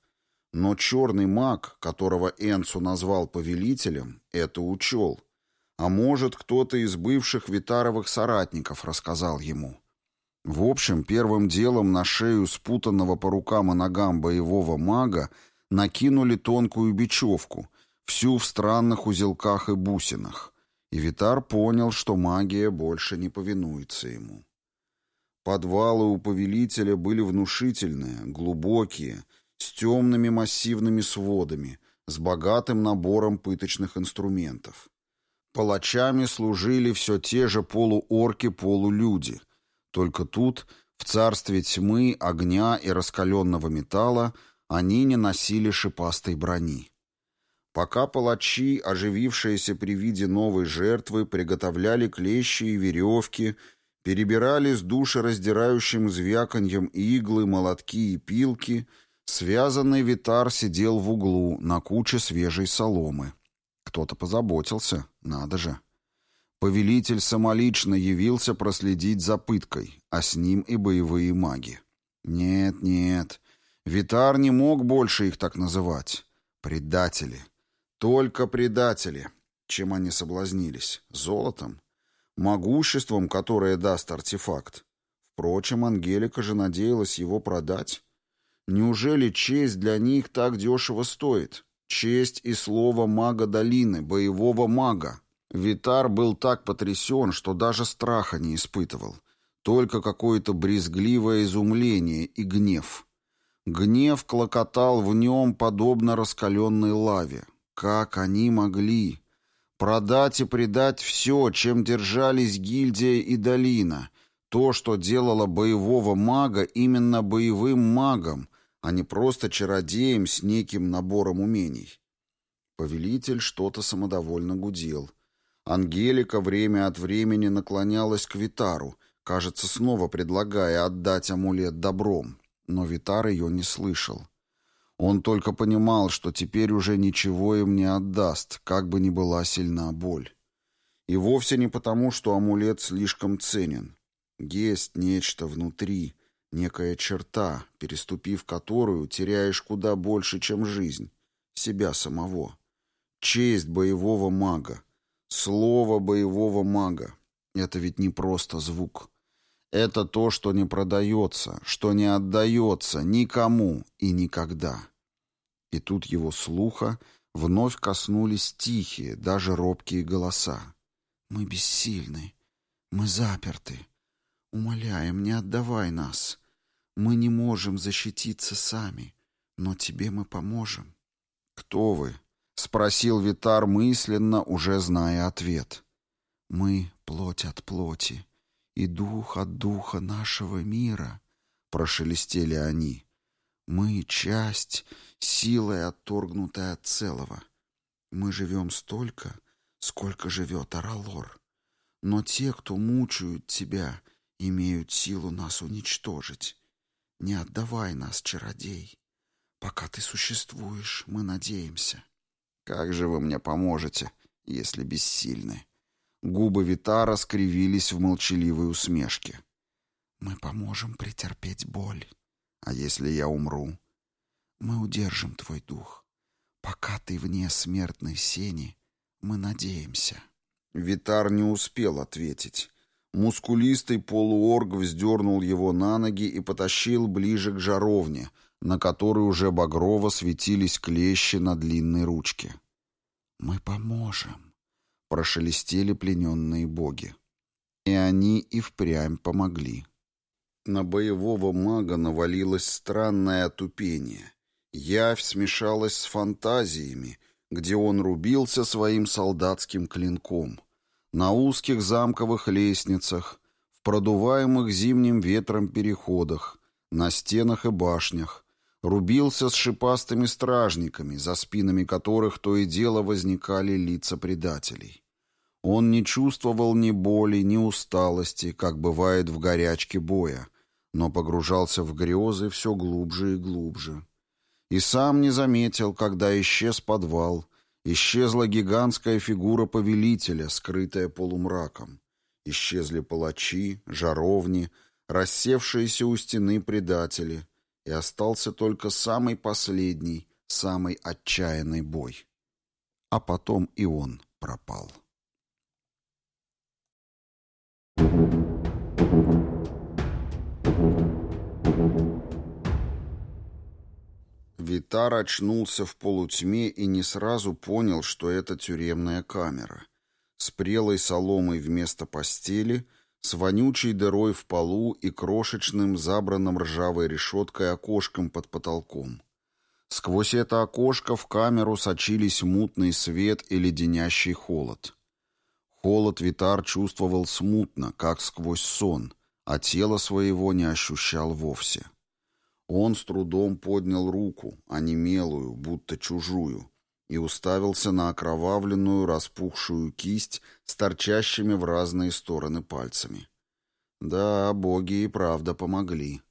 Но черный маг, которого Энцу назвал повелителем, это учел. А может, кто-то из бывших Витаровых соратников рассказал ему. В общем, первым делом на шею спутанного по рукам и ногам боевого мага накинули тонкую бечевку, всю в странных узелках и бусинах. И Витар понял, что магия больше не повинуется ему. Подвалы у повелителя были внушительные, глубокие, с темными массивными сводами, с богатым набором пыточных инструментов. Палачами служили все те же полуорки-полулюди. Только тут, в царстве тьмы, огня и раскаленного металла, они не носили шипастой брони. Пока палачи, оживившиеся при виде новой жертвы, приготовляли клещи и веревки, перебирали с душераздирающим звяканьем иглы, молотки и пилки, связанный витар сидел в углу на куче свежей соломы. Кто-то позаботился, надо же. Повелитель самолично явился проследить за пыткой, а с ним и боевые маги. Нет, нет, Витар не мог больше их так называть. Предатели. Только предатели. Чем они соблазнились? Золотом? могуществом, которое даст артефакт. Впрочем, Ангелика же надеялась его продать. Неужели честь для них так дешево стоит? Честь и слово мага долины, боевого мага. Витар был так потрясен, что даже страха не испытывал. Только какое-то брезгливое изумление и гнев. Гнев клокотал в нем, подобно раскаленной лаве. Как они могли? Продать и предать все, чем держались гильдия и долина. То, что делало боевого мага именно боевым магом, а не просто чародеем с неким набором умений. Повелитель что-то самодовольно гудел. Ангелика время от времени наклонялась к Витару, кажется, снова предлагая отдать амулет добром, но Витар ее не слышал. Он только понимал, что теперь уже ничего им не отдаст, как бы ни была сильна боль. И вовсе не потому, что амулет слишком ценен. Есть нечто внутри, некая черта, переступив которую теряешь куда больше, чем жизнь, себя самого. Честь боевого мага, слово боевого мага. Это ведь не просто звук. Это то, что не продается, что не отдается никому и никогда. И тут его слуха вновь коснулись тихие, даже робкие голоса. «Мы бессильны. Мы заперты. Умоляем, не отдавай нас. Мы не можем защититься сами, но тебе мы поможем». «Кто вы?» — спросил Витар мысленно, уже зная ответ. «Мы — плоть от плоти, и дух от духа нашего мира», — прошелестели они. «Мы — часть силой отторгнутая от целого. Мы живем столько, сколько живет Аралор. Но те, кто мучают тебя, имеют силу нас уничтожить. Не отдавай нас, чародей. Пока ты существуешь, мы надеемся. Как же вы мне поможете, если бессильны? Губы Витара скривились в молчаливой усмешке. Мы поможем претерпеть боль. А если я умру? Мы удержим твой дух. Пока ты вне смертной сени, мы надеемся». Витар не успел ответить. Мускулистый полуорг вздернул его на ноги и потащил ближе к жаровне, на которой уже багрово светились клещи на длинной ручке. «Мы поможем», — прошелестели плененные боги. И они и впрямь помогли. На боевого мага навалилось странное отупение. Явь смешалась с фантазиями, где он рубился своим солдатским клинком. На узких замковых лестницах, в продуваемых зимним ветром переходах, на стенах и башнях, рубился с шипастыми стражниками, за спинами которых то и дело возникали лица предателей. Он не чувствовал ни боли, ни усталости, как бывает в горячке боя, но погружался в грезы все глубже и глубже. И сам не заметил, когда исчез подвал, исчезла гигантская фигура повелителя, скрытая полумраком. Исчезли палачи, жаровни, рассевшиеся у стены предатели, и остался только самый последний, самый отчаянный бой. А потом и он пропал. Витар очнулся в полутьме и не сразу понял, что это тюремная камера. С прелой соломой вместо постели, с вонючей дырой в полу и крошечным забранным ржавой решеткой окошком под потолком. Сквозь это окошко в камеру сочились мутный свет и леденящий холод. Холод Витар чувствовал смутно, как сквозь сон, а тело своего не ощущал вовсе. Он с трудом поднял руку, онемелую, будто чужую, и уставился на окровавленную, распухшую кисть с торчащими в разные стороны пальцами. Да, боги и правда помогли.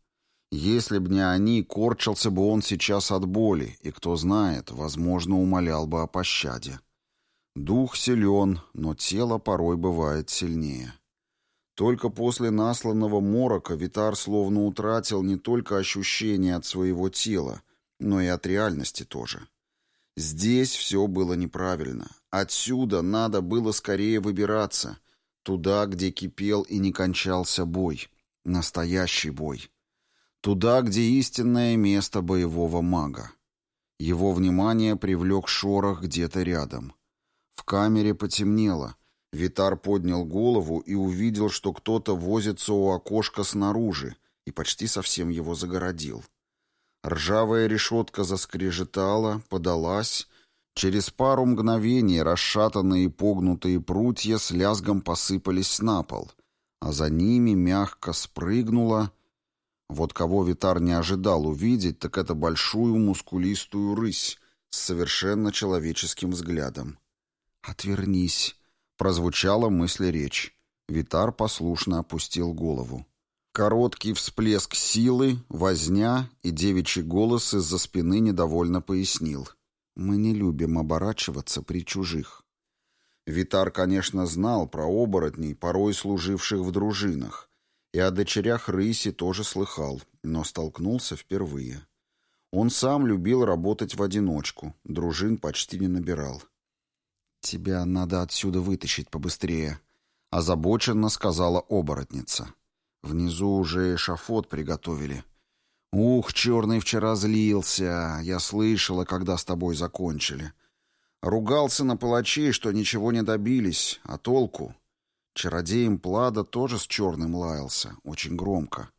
Если б не они, корчился бы он сейчас от боли, и, кто знает, возможно, умолял бы о пощаде. Дух силен, но тело порой бывает сильнее. Только после насланного морока Витар словно утратил не только ощущение от своего тела, но и от реальности тоже. Здесь все было неправильно. Отсюда надо было скорее выбираться. Туда, где кипел и не кончался бой. Настоящий бой. Туда, где истинное место боевого мага. Его внимание привлек шорох где-то рядом. В камере потемнело. Витар поднял голову и увидел, что кто-то возится у окошка снаружи и почти совсем его загородил. Ржавая решетка заскрежетала, подалась. Через пару мгновений расшатанные и погнутые прутья с лязгом посыпались на пол, а за ними мягко спрыгнула... Вот кого Витар не ожидал увидеть, так это большую мускулистую рысь с совершенно человеческим взглядом. «Отвернись», — прозвучала мысль речь. Витар послушно опустил голову. Короткий всплеск силы, возня и девичий голос из-за спины недовольно пояснил. «Мы не любим оборачиваться при чужих». Витар, конечно, знал про оборотней, порой служивших в дружинах, и о дочерях рыси тоже слыхал, но столкнулся впервые. Он сам любил работать в одиночку, дружин почти не набирал. «Тебя надо отсюда вытащить побыстрее», — озабоченно сказала оборотница. Внизу уже эшафот приготовили. «Ух, черный вчера злился. Я слышала, когда с тобой закончили. Ругался на палачей, что ничего не добились. А толку? Чародеем Плада тоже с черным лаялся. Очень громко.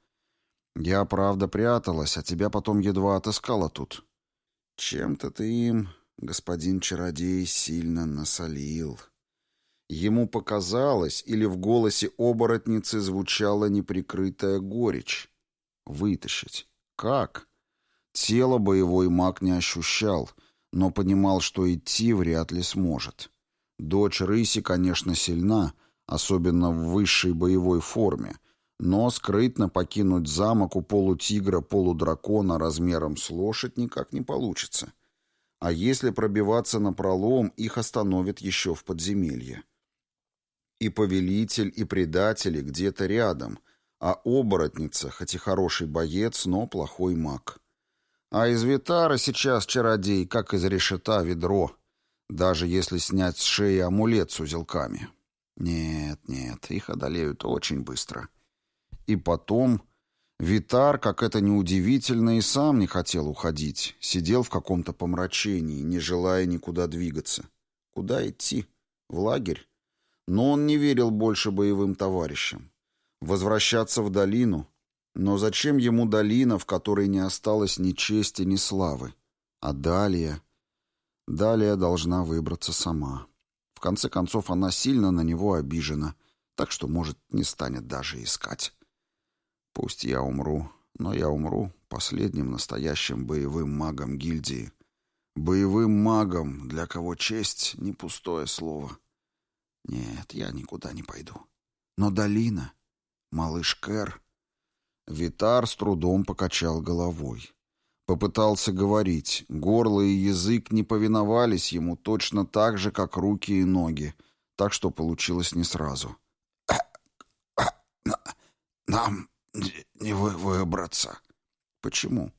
Я, правда, пряталась, а тебя потом едва отыскала тут. Чем-то ты им господин чародей сильно насолил. Ему показалось, или в голосе оборотницы звучала неприкрытая горечь. Вытащить. Как? Тело боевой маг не ощущал, но понимал, что идти вряд ли сможет. Дочь рыси, конечно, сильна, особенно в высшей боевой форме, но скрытно покинуть замок у полутигра-полудракона размером с лошадь никак не получится. А если пробиваться на пролом, их остановят еще в подземелье. И повелитель, и предатели где-то рядом, а оборотница, хоть и хороший боец, но плохой маг. А из Витара сейчас чародей, как из решета ведро, даже если снять с шеи амулет с узелками. Нет, нет, их одолеют очень быстро. И потом... Витар, как это неудивительно, и сам не хотел уходить. Сидел в каком-то помрачении, не желая никуда двигаться. Куда идти? В лагерь? Но он не верил больше боевым товарищам. Возвращаться в долину? Но зачем ему долина, в которой не осталось ни чести, ни славы? А далее... Далее должна выбраться сама. В конце концов, она сильно на него обижена, так что, может, не станет даже искать. Пусть я умру, но я умру последним настоящим боевым магом гильдии. Боевым магом, для кого честь — не пустое слово. Нет, я никуда не пойду. Но долина, малыш Кэр... Витар с трудом покачал головой. Попытался говорить. Горло и язык не повиновались ему точно так же, как руки и ноги, так что получилось не сразу. «Нам не вы выбраться». «Почему?»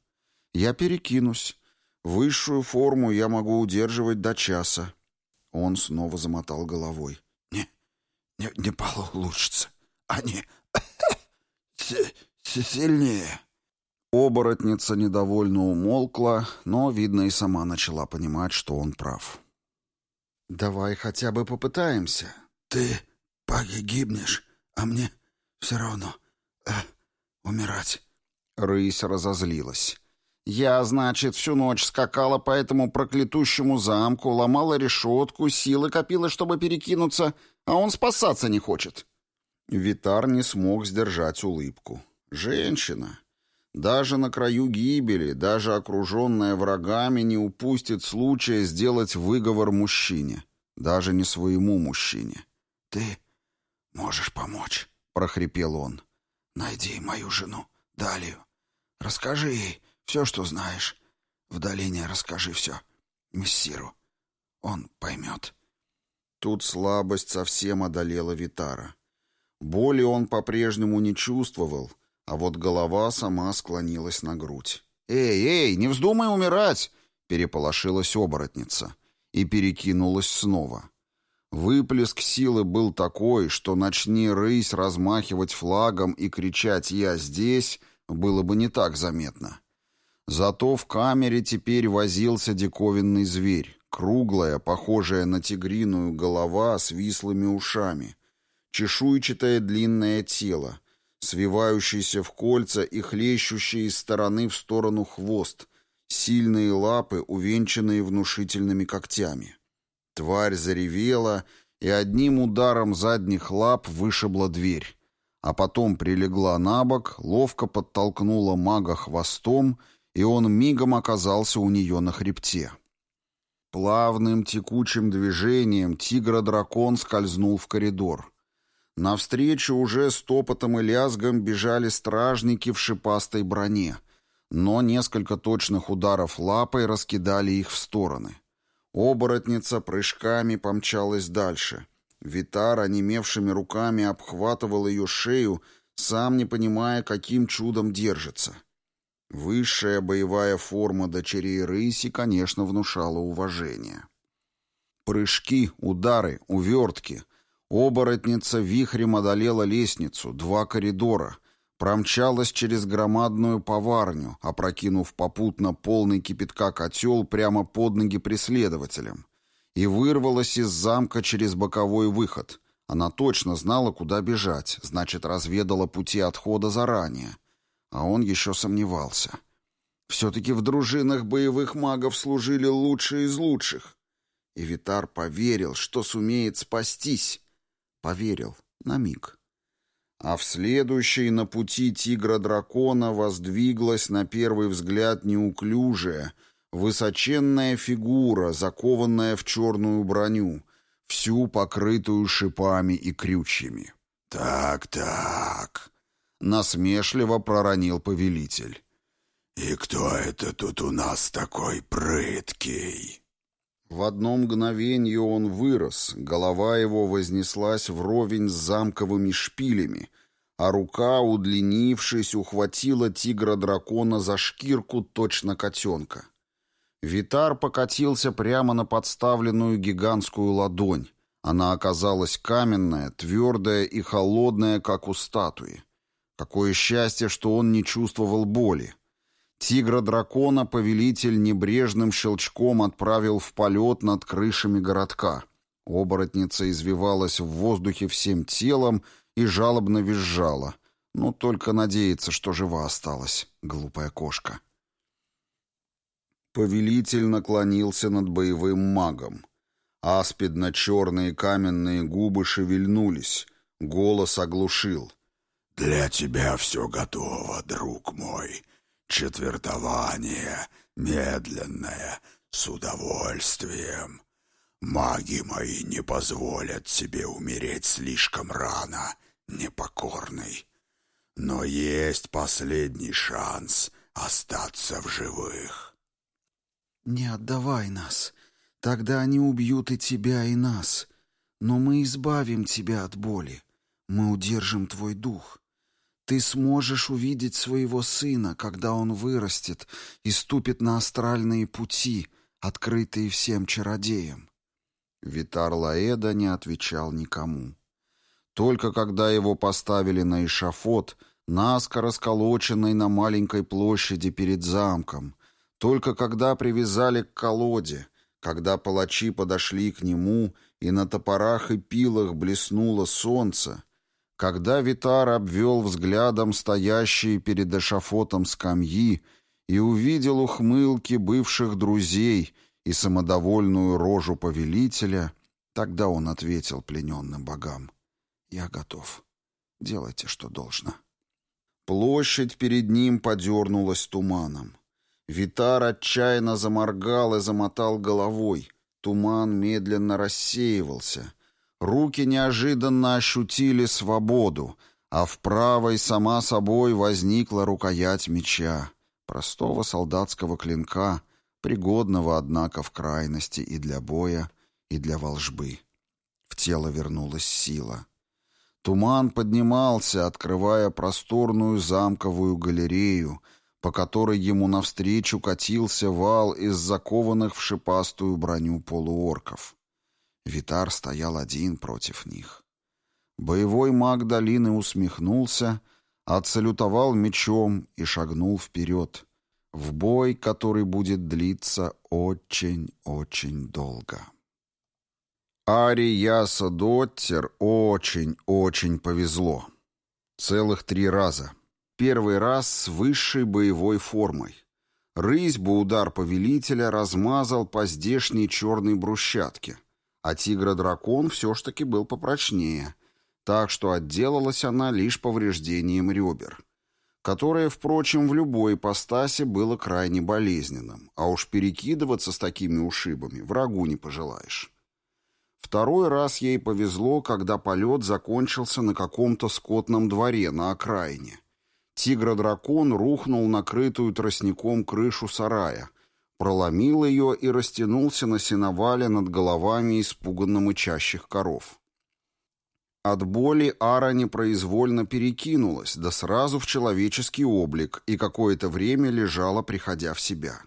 «Я перекинусь. Высшую форму я могу удерживать до часа». Он снова замотал головой. «Не, не, получится. Они сильнее». Оборотница недовольно умолкла, но, видно, и сама начала понимать, что он прав. «Давай хотя бы попытаемся». «Ты погибнешь, а мне все равно э, умирать». Рысь разозлилась. «Я, значит, всю ночь скакала по этому проклятущему замку, ломала решетку, силы копила, чтобы перекинуться, а он спасаться не хочет». Витар не смог сдержать улыбку. «Женщина». Даже на краю гибели, даже окруженная врагами, не упустит случая сделать выговор мужчине. Даже не своему мужчине. «Ты можешь помочь», — прохрипел он. «Найди мою жену, Далию. Расскажи ей все, что знаешь. В долине расскажи все. Мессиру. Он поймет». Тут слабость совсем одолела Витара. Боли он по-прежнему не чувствовал, а вот голова сама склонилась на грудь. «Эй, эй, не вздумай умирать!» — переполошилась оборотница и перекинулась снова. Выплеск силы был такой, что начни рысь размахивать флагом и кричать «Я здесь!» было бы не так заметно. Зато в камере теперь возился диковинный зверь, круглая, похожая на тигриную голова с вислыми ушами, чешуйчатое длинное тело, свивающийся в кольца и хлещущий из стороны в сторону хвост, сильные лапы, увенчанные внушительными когтями. Тварь заревела и одним ударом задних лап вышибла дверь, а потом прилегла на бок, ловко подтолкнула мага хвостом, и он мигом оказался у нее на хребте. Плавным текучим движением тигра-дракон скользнул в коридор. Навстречу уже с топотом и лязгом бежали стражники в шипастой броне, но несколько точных ударов лапой раскидали их в стороны. Оборотница прыжками помчалась дальше. Витар онемевшими руками обхватывал ее шею, сам не понимая, каким чудом держится. Высшая боевая форма дочерей рыси, конечно, внушала уважение. Прыжки, удары, увертки — Оборотница вихрем одолела лестницу, два коридора, промчалась через громадную поварню, опрокинув попутно полный кипятка котел прямо под ноги преследователям, и вырвалась из замка через боковой выход. Она точно знала, куда бежать, значит, разведала пути отхода заранее. А он еще сомневался. Все-таки в дружинах боевых магов служили лучшие из лучших. И Витар поверил, что сумеет спастись, Поверил. На миг. А в следующей на пути тигра-дракона воздвиглась на первый взгляд неуклюжая, высоченная фигура, закованная в черную броню, всю покрытую шипами и крючьями. «Так-так», — насмешливо проронил повелитель. «И кто это тут у нас такой прыткий?» В одно мгновение он вырос, голова его вознеслась вровень с замковыми шпилями, а рука, удлинившись, ухватила тигра-дракона за шкирку точно котенка. Витар покатился прямо на подставленную гигантскую ладонь, Она оказалась каменная, твердая и холодная, как у статуи. Какое счастье, что он не чувствовал боли. Тигра-дракона повелитель небрежным щелчком отправил в полет над крышами городка. Оборотница извивалась в воздухе всем телом и жалобно визжала. Ну, только надеется, что жива осталась, глупая кошка. Повелитель наклонился над боевым магом. Аспидно-черные каменные губы шевельнулись. Голос оглушил. «Для тебя все готово, друг мой. Четвертование, медленное, с удовольствием. Маги мои не позволят себе умереть слишком рано, непокорный. Но есть последний шанс остаться в живых». «Не отдавай нас», Тогда они убьют и тебя, и нас. Но мы избавим тебя от боли. Мы удержим твой дух. Ты сможешь увидеть своего сына, когда он вырастет и ступит на астральные пути, открытые всем чародеям. Витар Лаэда не отвечал никому. Только когда его поставили на эшафот, наскоро сколоченный на маленькой площади перед замком, только когда привязали к колоде, когда палачи подошли к нему, и на топорах и пилах блеснуло солнце, когда Витар обвел взглядом стоящие перед эшафотом скамьи и увидел ухмылки бывших друзей и самодовольную рожу повелителя, тогда он ответил плененным богам, «Я готов. Делайте, что должно». Площадь перед ним подернулась туманом. Витар отчаянно заморгал и замотал головой. Туман медленно рассеивался. Руки неожиданно ощутили свободу, а в правой сама собой возникла рукоять меча, простого солдатского клинка, пригодного, однако, в крайности и для боя, и для волжбы. В тело вернулась сила. Туман поднимался, открывая просторную замковую галерею, по которой ему навстречу катился вал из закованных в шипастую броню полуорков. Витар стоял один против них. Боевой маг долины усмехнулся, отсалютовал мечом и шагнул вперед, в бой, который будет длиться очень-очень долго. Ари Яса Доттер очень-очень повезло. Целых три раза — Первый раз с высшей боевой формой. Рысьбу удар повелителя размазал по здешней черной брусчатке, а тигра-дракон все ж таки был попрочнее, так что отделалась она лишь повреждением ребер, которое, впрочем, в любой ипостаси было крайне болезненным, а уж перекидываться с такими ушибами врагу не пожелаешь. Второй раз ей повезло, когда полет закончился на каком-то скотном дворе на окраине — Тигр-дракон рухнул на крытую тростником крышу сарая, проломил ее и растянулся на сеновале над головами испуганно мычащих коров. От боли Ара непроизвольно перекинулась, да сразу в человеческий облик, и какое-то время лежала, приходя в себя.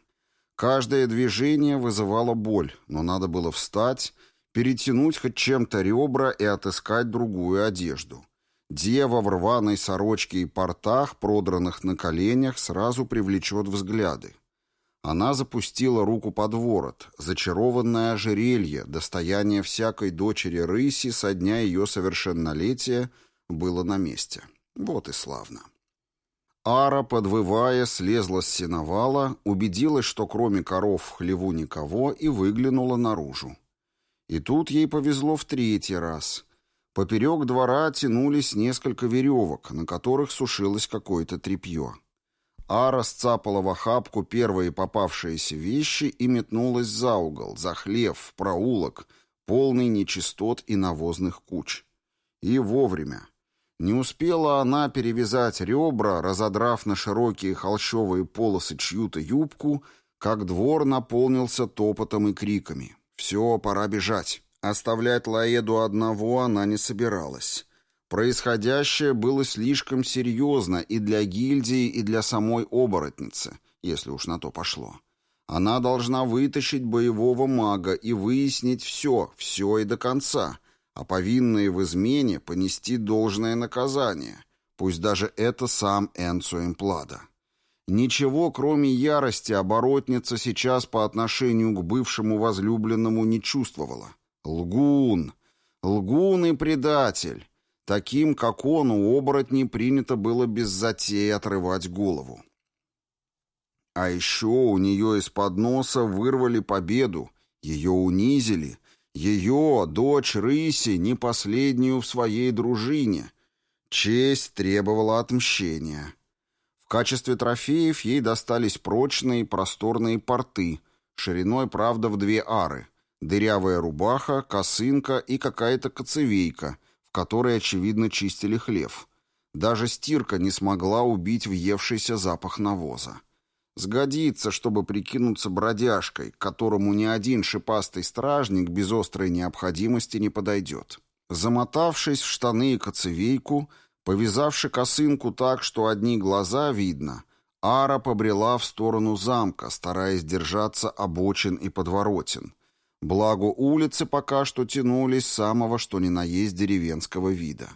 Каждое движение вызывало боль, но надо было встать, перетянуть хоть чем-то ребра и отыскать другую одежду. Дева в рваной сорочке и портах, продранных на коленях, сразу привлечет взгляды. Она запустила руку под ворот, зачарованное ожерелье, достояние всякой дочери рыси со дня ее совершеннолетия, было на месте. Вот и славно. Ара, подвывая, слезла с сеновала, убедилась, что кроме коров в хлеву никого, и выглянула наружу. И тут ей повезло в третий раз — Поперек двора тянулись несколько веревок, на которых сушилось какое-то тряпье. Ара сцапала в охапку первые попавшиеся вещи и метнулась за угол, за хлев, в проулок, полный нечистот и навозных куч. И вовремя. Не успела она перевязать ребра, разодрав на широкие холщовые полосы чью-то юбку, как двор наполнился топотом и криками. «Все, пора бежать!» Оставлять Лаэду одного она не собиралась. Происходящее было слишком серьезно и для гильдии, и для самой оборотницы, если уж на то пошло. Она должна вытащить боевого мага и выяснить все, все и до конца, а повинные в измене понести должное наказание, пусть даже это сам Энцо Эмплада. Ничего, кроме ярости, оборотница сейчас по отношению к бывшему возлюбленному не чувствовала. Лгун! Лгун и предатель! Таким, как он, у оборотней принято было без затеи отрывать голову. А еще у нее из-под носа вырвали победу, ее унизили, ее, дочь Рыси, не последнюю в своей дружине. Честь требовала отмщения. В качестве трофеев ей достались прочные просторные порты, шириной, правда, в две ары, дырявая рубаха, косынка и какая-то коцевейка, в которой, очевидно, чистили хлев. Даже стирка не смогла убить въевшийся запах навоза. Сгодится, чтобы прикинуться бродяжкой, к которому ни один шипастый стражник без острой необходимости не подойдет. Замотавшись в штаны и коцевейку, повязавши косынку так, что одни глаза видно, Ара побрела в сторону замка, стараясь держаться обочин и подворотен. Благо улицы пока что тянулись самого что ни на есть деревенского вида.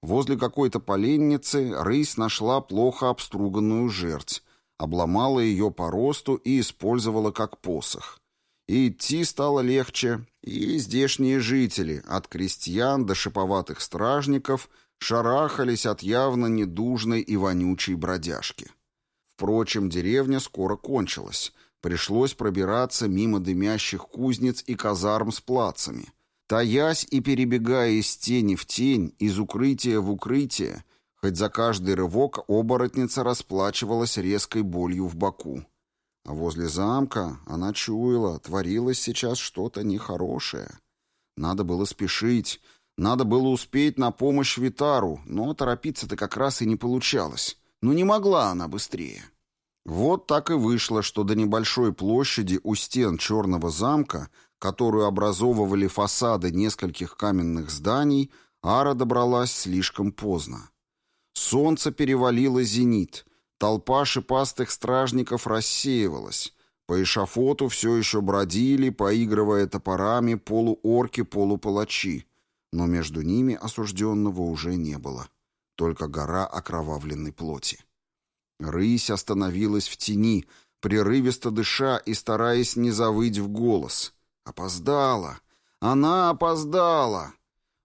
Возле какой-то поленницы рысь нашла плохо обструганную жерть, обломала ее по росту и использовала как посох. И идти стало легче, и здешние жители, от крестьян до шиповатых стражников, шарахались от явно недужной и вонючей бродяжки. Впрочем, деревня скоро кончилась. Пришлось пробираться мимо дымящих кузнец и казарм с плацами. Таясь и перебегая из тени в тень, из укрытия в укрытие, Хоть за каждый рывок оборотница расплачивалась резкой болью в боку. А возле замка она чуяла, творилось сейчас что-то нехорошее. Надо было спешить, надо было успеть на помощь Витару, но торопиться-то как раз и не получалось. Ну не могла она быстрее. Вот так и вышло, что до небольшой площади у стен черного замка, которую образовывали фасады нескольких каменных зданий, Ара добралась слишком поздно. Солнце перевалило зенит. Толпа шипастых стражников рассеивалась. По эшафоту все еще бродили, поигрывая топорами полуорки-полупалачи. Но между ними осужденного уже не было. Только гора окровавленной плоти. Рысь остановилась в тени, прерывисто дыша и стараясь не завыть в голос. Опоздала! Она опоздала!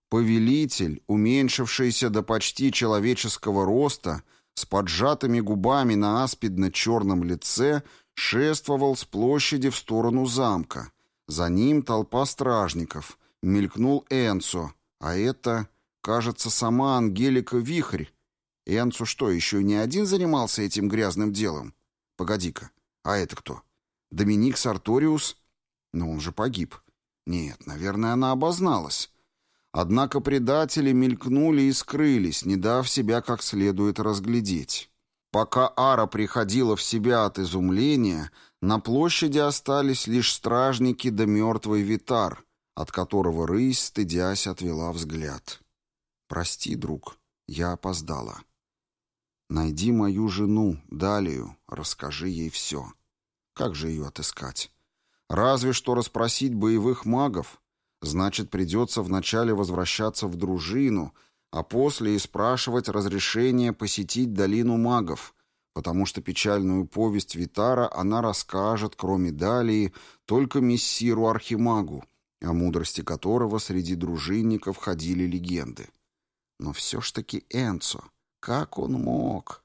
Повелитель, уменьшившийся до почти человеческого роста, с поджатыми губами на аспидно-черном лице, шествовал с площади в сторону замка. За ним толпа стражников. Мелькнул Энцо, а это, кажется, сама Ангелика Вихрь. Энцо что, еще не один занимался этим грязным делом? Погоди-ка, а это кто? Доминик Сарториус? Но он же погиб. Нет, наверное, она обозналась. Однако предатели мелькнули и скрылись, не дав себя как следует разглядеть. Пока Ара приходила в себя от изумления, на площади остались лишь стражники да мертвый витар, от которого рысь, стыдясь, отвела взгляд. «Прости, друг, я опоздала. Найди мою жену, Далию, расскажи ей все. Как же ее отыскать? Разве что расспросить боевых магов, Значит, придется вначале возвращаться в дружину, а после и спрашивать разрешение посетить долину магов, потому что печальную повесть Витара она расскажет, кроме Далии, только мессиру Архимагу, о мудрости которого среди дружинников ходили легенды. Но все ж таки Энцо, как он мог?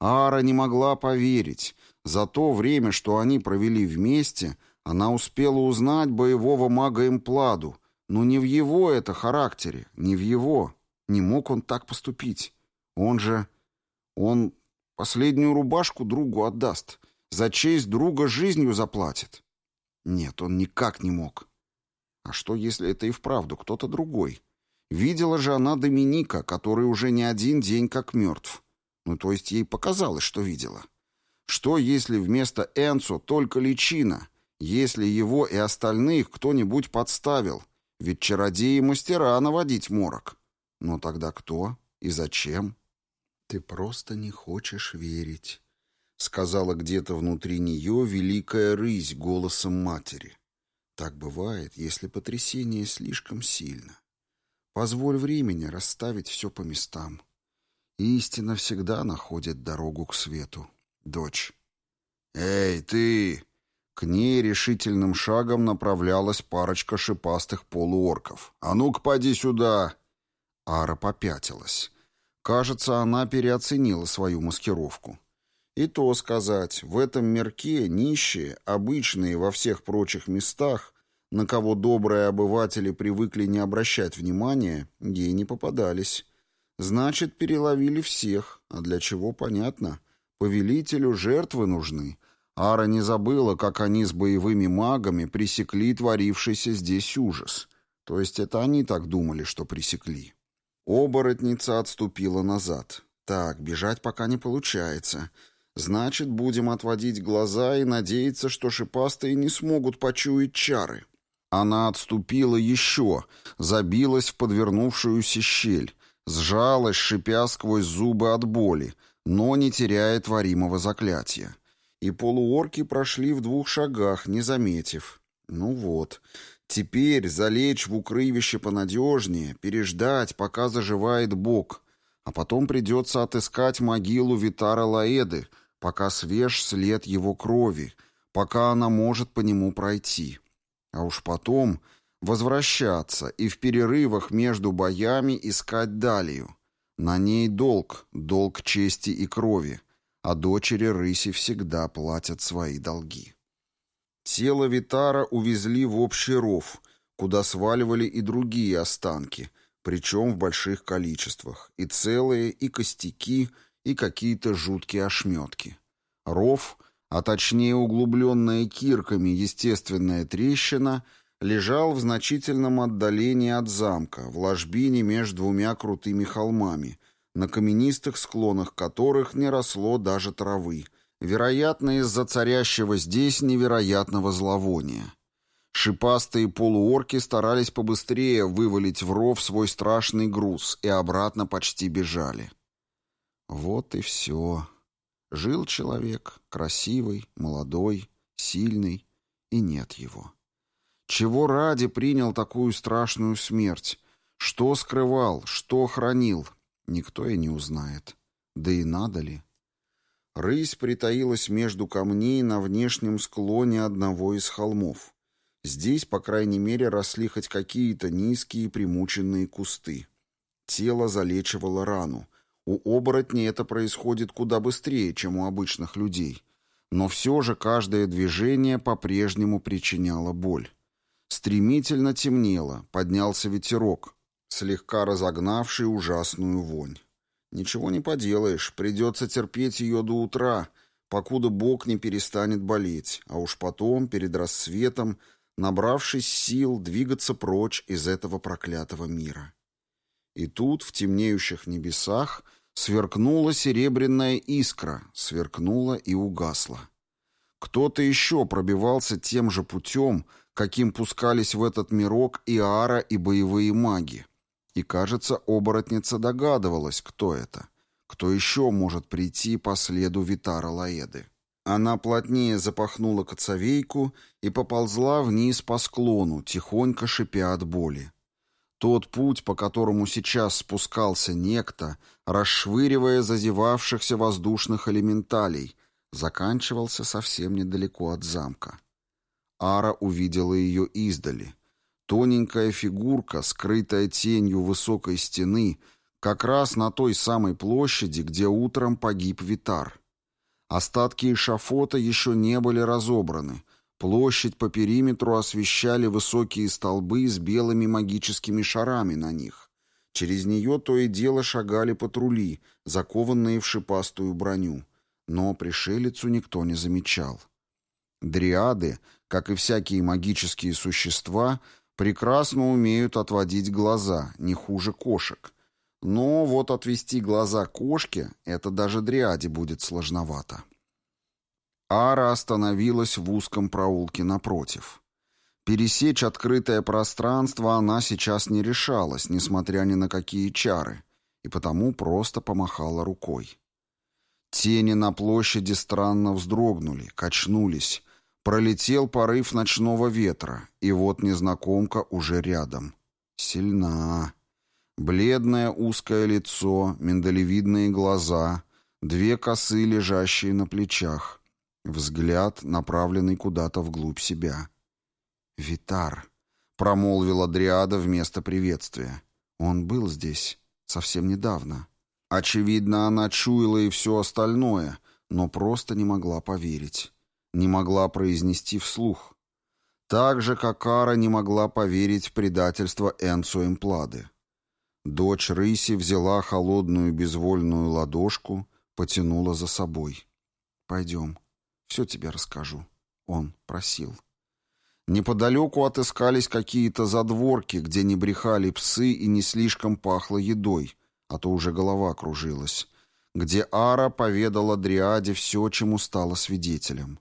Ара не могла поверить. За то время, что они провели вместе — она успела узнать боевого мага Эмпладу, но не в его это характере, не в его. Не мог он так поступить. Он же... Он последнюю рубашку другу отдаст. За честь друга жизнью заплатит. Нет, он никак не мог. А что, если это и вправду кто-то другой? Видела же она Доминика, который уже не один день как мертв. Ну, то есть ей показалось, что видела. Что, если вместо Энцо только личина, если его и остальных кто-нибудь подставил, ведь чародеи мастера наводить морок. Но тогда кто и зачем? Ты просто не хочешь верить, сказала где-то внутри нее великая рысь голосом матери. Так бывает, если потрясение слишком сильно. Позволь времени расставить все по местам. Истина всегда находит дорогу к свету, дочь. «Эй, ты!» К ней решительным шагом направлялась парочка шипастых полуорков. «А ну-ка, поди сюда!» Ара попятилась. Кажется, она переоценила свою маскировку. И то сказать, в этом мирке нищие, обычные во всех прочих местах, на кого добрые обыватели привыкли не обращать внимания, ей не попадались. Значит, переловили всех, а для чего, понятно. Повелителю жертвы нужны. Ара не забыла, как они с боевыми магами пресекли творившийся здесь ужас. То есть это они так думали, что пресекли. Оборотница отступила назад. Так, бежать пока не получается. Значит, будем отводить глаза и надеяться, что шипастые не смогут почуять чары. Она отступила еще, забилась в подвернувшуюся щель, сжалась, шипя сквозь зубы от боли, но не теряя творимого заклятия. И полуорки прошли в двух шагах, не заметив. Ну вот, теперь залечь в укрывище понадежнее, переждать, пока заживает бок, а потом придется отыскать могилу Витара Лаэды, пока свеж след его крови, пока она может по нему пройти. А уж потом возвращаться и в перерывах между боями искать Далию. На ней долг, долг чести и крови, а дочери рыси всегда платят свои долги. Тело Витара увезли в общий ров, куда сваливали и другие останки, причем в больших количествах, и целые, и костяки, и какие-то жуткие ошметки. Ров, а точнее углубленная кирками естественная трещина — лежал в значительном отдалении от замка, в ложбине между двумя крутыми холмами, на каменистых склонах которых не росло даже травы, вероятно, из-за царящего здесь невероятного зловония. Шипастые полуорки старались побыстрее вывалить в ров свой страшный груз и обратно почти бежали. Вот и все. Жил человек, красивый, молодой, сильный, и нет его. Чего ради принял такую страшную смерть? Что скрывал, что хранил? Никто и не узнает. Да и надо ли? Рысь притаилась между камней на внешнем склоне одного из холмов. Здесь, по крайней мере, росли хоть какие-то низкие примученные кусты. Тело залечивало рану. У оборотней это происходит куда быстрее, чем у обычных людей. Но все же каждое движение по-прежнему причиняло боль. Стремительно темнело, поднялся ветерок, слегка разогнавший ужасную вонь. Ничего не поделаешь, придется терпеть ее до утра, покуда бок не перестанет болеть, а уж потом, перед рассветом, набравшись сил, двигаться прочь из этого проклятого мира. И тут, в темнеющих небесах, сверкнула серебряная искра, сверкнула и угасла. Кто-то еще пробивался тем же путем, каким пускались в этот мирок и Ара, и боевые маги. И, кажется, оборотница догадывалась, кто это. Кто еще может прийти по следу Витара Лаэды. Она плотнее запахнула коцовейку и поползла вниз по склону, тихонько шипя от боли. Тот путь, по которому сейчас спускался некто, расшвыривая зазевавшихся воздушных элементалей, заканчивался совсем недалеко от замка. Ара увидела ее издали. Тоненькая фигурка, скрытая тенью высокой стены, как раз на той самой площади, где утром погиб Витар. Остатки эшафота еще не были разобраны. Площадь по периметру освещали высокие столбы с белыми магическими шарами на них. Через нее то и дело шагали патрули, закованные в шипастую броню. Но пришелицу никто не замечал. Дриады, как и всякие магические существа, прекрасно умеют отводить глаза, не хуже кошек. Но вот отвести глаза кошке — это даже дриаде будет сложновато. Ара остановилась в узком проулке напротив. Пересечь открытое пространство она сейчас не решалась, несмотря ни на какие чары, и потому просто помахала рукой. Тени на площади странно вздрогнули, качнулись, Пролетел порыв ночного ветра, и вот незнакомка уже рядом. Сильна. Бледное узкое лицо, миндалевидные глаза, две косы, лежащие на плечах. Взгляд, направленный куда-то вглубь себя. «Витар», — промолвила Дриада вместо приветствия. «Он был здесь совсем недавно». Очевидно, она чуяла и все остальное, но просто не могла поверить. Не могла произнести вслух. Так же, как Ара не могла поверить в предательство Энцо Эмплады. Дочь рыси взяла холодную безвольную ладошку, потянула за собой. «Пойдем, все тебе расскажу». Он просил. Неподалеку отыскались какие-то задворки, где не брехали псы и не слишком пахло едой, а то уже голова кружилась, где Ара поведала Дриаде все, чему стала свидетелем.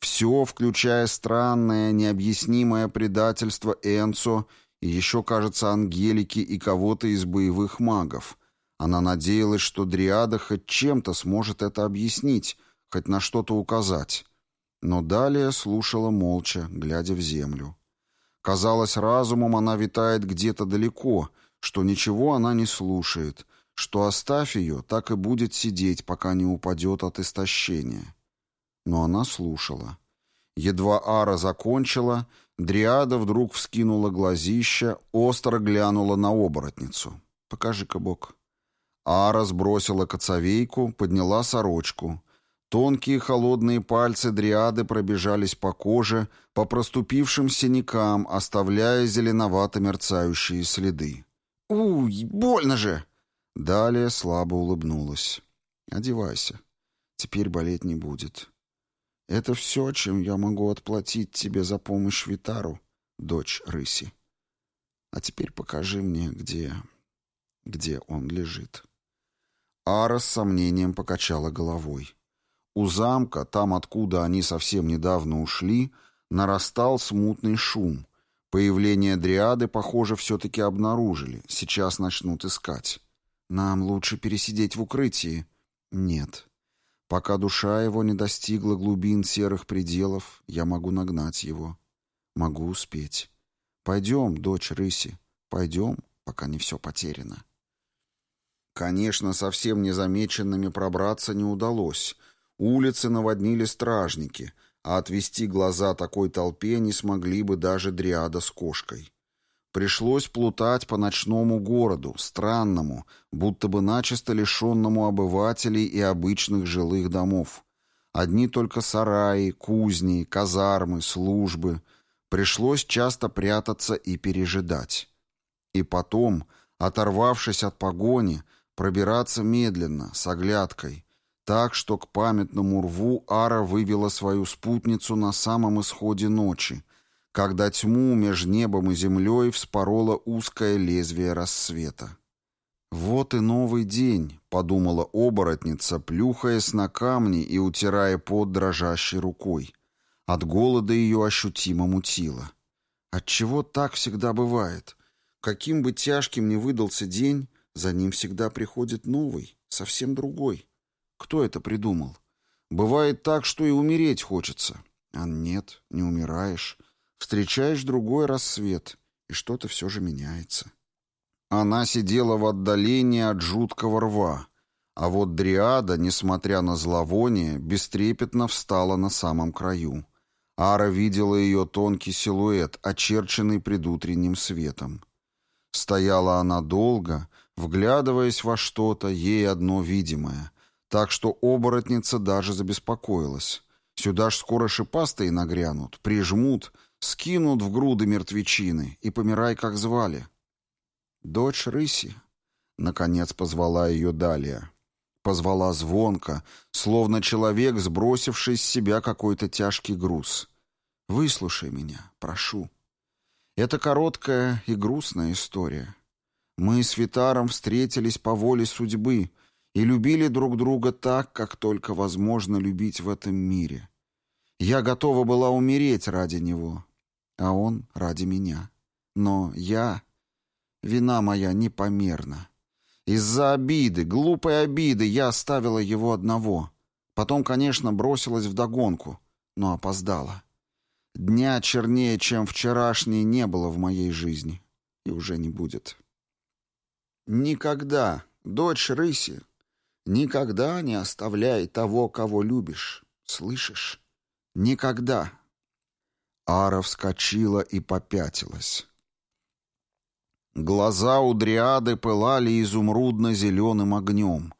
Все, включая странное, необъяснимое предательство Энцо и еще, кажется, Ангелики и кого-то из боевых магов. Она надеялась, что Дриада хоть чем-то сможет это объяснить, хоть на что-то указать. Но далее слушала молча, глядя в землю. Казалось, разумом она витает где-то далеко, что ничего она не слушает, что оставь ее, так и будет сидеть, пока не упадет от истощения. Но она слушала. Едва Ара закончила, Дриада вдруг вскинула глазища, остро глянула на оборотницу. «Покажи-ка, Бог». Ара сбросила коцовейку, подняла сорочку. Тонкие холодные пальцы дриады пробежались по коже, по проступившим синякам, оставляя зеленовато-мерцающие следы. «Уй, больно же!» Далее слабо улыбнулась. «Одевайся. Теперь болеть не будет. Это все, чем я могу отплатить тебе за помощь Витару, дочь рыси. А теперь покажи мне, где... где он лежит». Ара с сомнением покачала головой. У замка, там, откуда они совсем недавно ушли, нарастал смутный шум. Появление дриады, похоже, все-таки обнаружили. Сейчас начнут искать. Нам лучше пересидеть в укрытии. Нет. Пока душа его не достигла глубин серых пределов, я могу нагнать его. Могу успеть. Пойдем, дочь рыси, пойдем, пока не все потеряно. Конечно, совсем незамеченными пробраться не удалось — Улицы наводнили стражники, а отвести глаза такой толпе не смогли бы даже дриада с кошкой. Пришлось плутать по ночному городу, странному, будто бы начисто лишенному обывателей и обычных жилых домов. Одни только сараи, кузни, казармы, службы. Пришлось часто прятаться и пережидать. И потом, оторвавшись от погони, пробираться медленно, с оглядкой, так что к памятному рву Ара вывела свою спутницу на самом исходе ночи, когда тьму меж небом и землей вспороло узкое лезвие рассвета. «Вот и новый день», — подумала оборотница, плюхаясь на камни и утирая пот дрожащей рукой. От голода ее ощутимо мутило. Отчего так всегда бывает? Каким бы тяжким ни выдался день, за ним всегда приходит новый, совсем другой. Кто это придумал? Бывает так, что и умереть хочется. А нет, не умираешь. Встречаешь другой рассвет, и что-то все же меняется. Она сидела в отдалении от жуткого рва, а вот Дриада, несмотря на зловоние, бестрепетно встала на самом краю. Ара видела ее тонкий силуэт, очерченный предутренним светом. Стояла она долго, вглядываясь во что-то, ей одно видимое — так что оборотница даже забеспокоилась. Сюда ж скоро шипастые нагрянут, прижмут, скинут в груды мертвечины и помирай, как звали. Дочь рыси, наконец позвала ее далее. Позвала звонко, словно человек, сбросивший с себя какой-то тяжкий груз. «Выслушай меня, прошу. Это короткая и грустная история. Мы с Витаром встретились по воле судьбы, и любили друг друга так, как только возможно любить в этом мире. Я готова была умереть ради него, а он ради меня. Но я... Вина моя непомерна. Из-за обиды, глупой обиды, я оставила его одного. Потом, конечно, бросилась в догонку, но опоздала. Дня чернее, чем вчерашний, не было в моей жизни. И уже не будет. Никогда, дочь рыси, никогда не оставляй того, кого любишь. Слышишь? Никогда. Ара вскочила и попятилась. Глаза у дриады пылали изумрудно-зеленым огнем.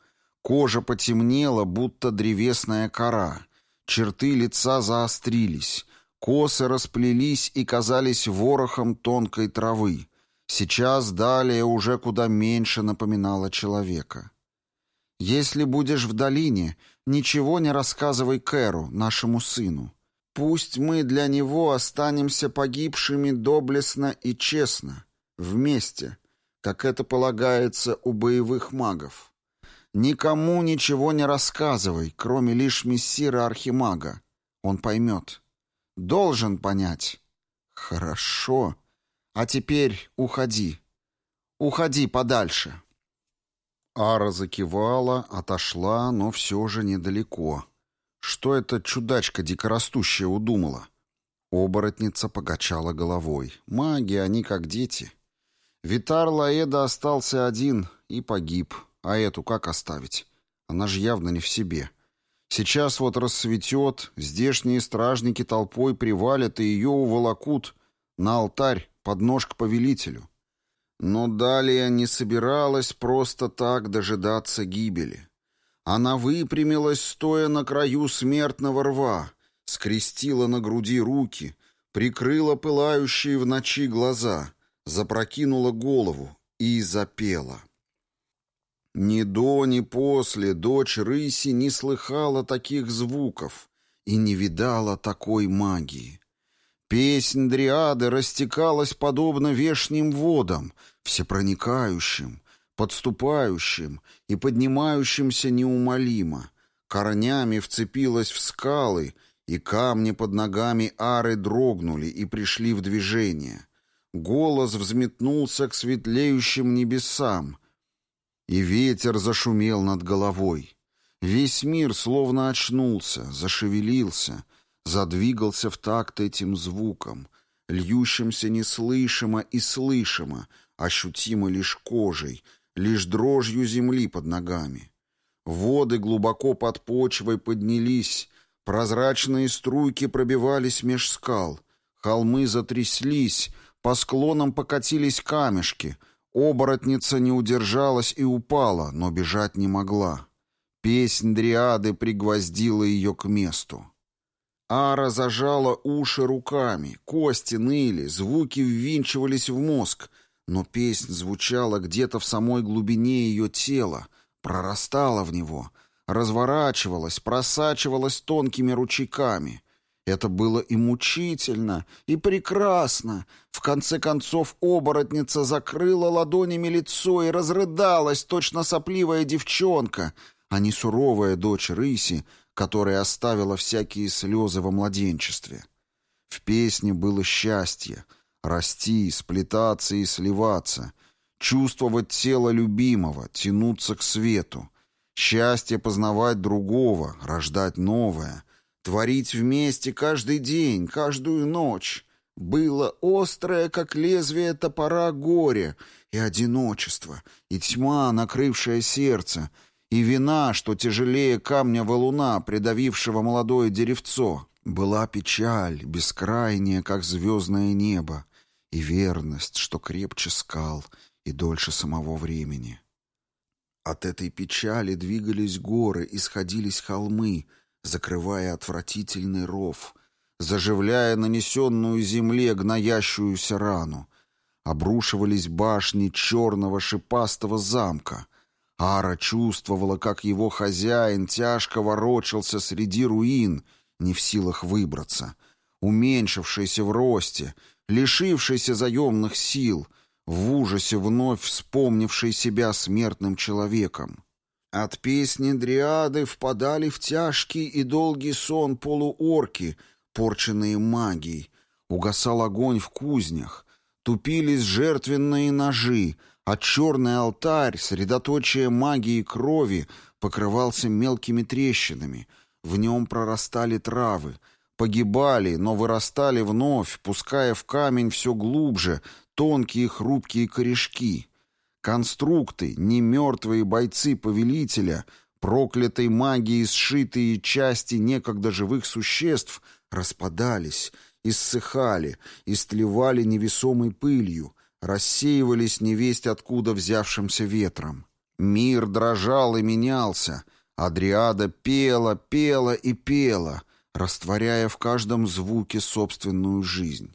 Кожа потемнела, будто древесная кора. Черты лица заострились. Косы расплелись и казались ворохом тонкой травы. Сейчас далее уже куда меньше напоминало человека. «Если будешь в долине, ничего не рассказывай Кэру, нашему сыну. Пусть мы для него останемся погибшими доблестно и честно, вместе, как это полагается у боевых магов. Никому ничего не рассказывай, кроме лишь мессира Архимага. Он поймет. Должен понять. Хорошо. А теперь уходи. Уходи подальше. Ара закивала, отошла, но все же недалеко. Что эта чудачка дикорастущая удумала? Оборотница покачала головой. Маги, они как дети. Витар Лаэда остался один и погиб. А эту как оставить? Она же явно не в себе. Сейчас вот рассветет, здешние стражники толпой привалят и ее уволокут на алтарь под нож к повелителю. Но далее не собиралась просто так дожидаться гибели. Она выпрямилась, стоя на краю смертного рва, скрестила на груди руки, прикрыла пылающие в ночи глаза, запрокинула голову и запела. Ни до, ни после дочь рыси не слыхала таких звуков и не видала такой магии. Песнь дриады растекалась подобно вешним водам, всепроникающим, подступающим и поднимающимся неумолимо, корнями вцепилась в скалы, и камни под ногами ары дрогнули и пришли в движение. Голос взметнулся к светлеющим небесам, и ветер зашумел над головой. Весь мир словно очнулся, зашевелился, задвигался в такт этим звуком, льющимся неслышимо и слышимо, ощутимо лишь кожей, лишь дрожью земли под ногами. Воды глубоко под почвой поднялись, прозрачные струйки пробивались меж скал, холмы затряслись, по склонам покатились камешки — Оборотница не удержалась и упала, но бежать не могла. Песнь дриады пригвоздила ее к месту. Ара зажала уши руками, кости ныли, звуки ввинчивались в мозг, но песнь звучала где-то в самой глубине ее тела, прорастала в него, разворачивалась, просачивалась тонкими ручейками — это было и мучительно, и прекрасно. В конце концов оборотница закрыла ладонями лицо и разрыдалась, точно сопливая девчонка, а не суровая дочь рыси, которая оставила всякие слезы во младенчестве. В песне было счастье — расти, сплетаться и сливаться, чувствовать тело любимого, тянуться к свету, счастье познавать другого, рождать новое — Творить вместе каждый день, каждую ночь. Было острое, как лезвие топора, горе и одиночество, и тьма, накрывшая сердце, и вина, что тяжелее камня валуна, придавившего молодое деревцо. Была печаль, бескрайняя, как звездное небо, и верность, что крепче скал и дольше самого времени. От этой печали двигались горы и сходились холмы — закрывая отвратительный ров, заживляя нанесенную земле гноящуюся рану. Обрушивались башни черного шипастого замка. Ара чувствовала, как его хозяин тяжко ворочался среди руин, не в силах выбраться, уменьшившийся в росте, лишившийся заемных сил, в ужасе вновь вспомнивший себя смертным человеком. От песни дриады впадали в тяжкий и долгий сон полуорки, порченные магией. Угасал огонь в кузнях, тупились жертвенные ножи, а черный алтарь, средоточие магии крови, покрывался мелкими трещинами. В нем прорастали травы, погибали, но вырастали вновь, пуская в камень все глубже тонкие хрупкие корешки. Конструкты, не мертвые бойцы повелителя, проклятой магией сшитые части некогда живых существ, распадались, иссыхали, истлевали невесомой пылью, рассеивались невесть откуда взявшимся ветром. Мир дрожал и менялся, Адриада пела, пела и пела, растворяя в каждом звуке собственную жизнь.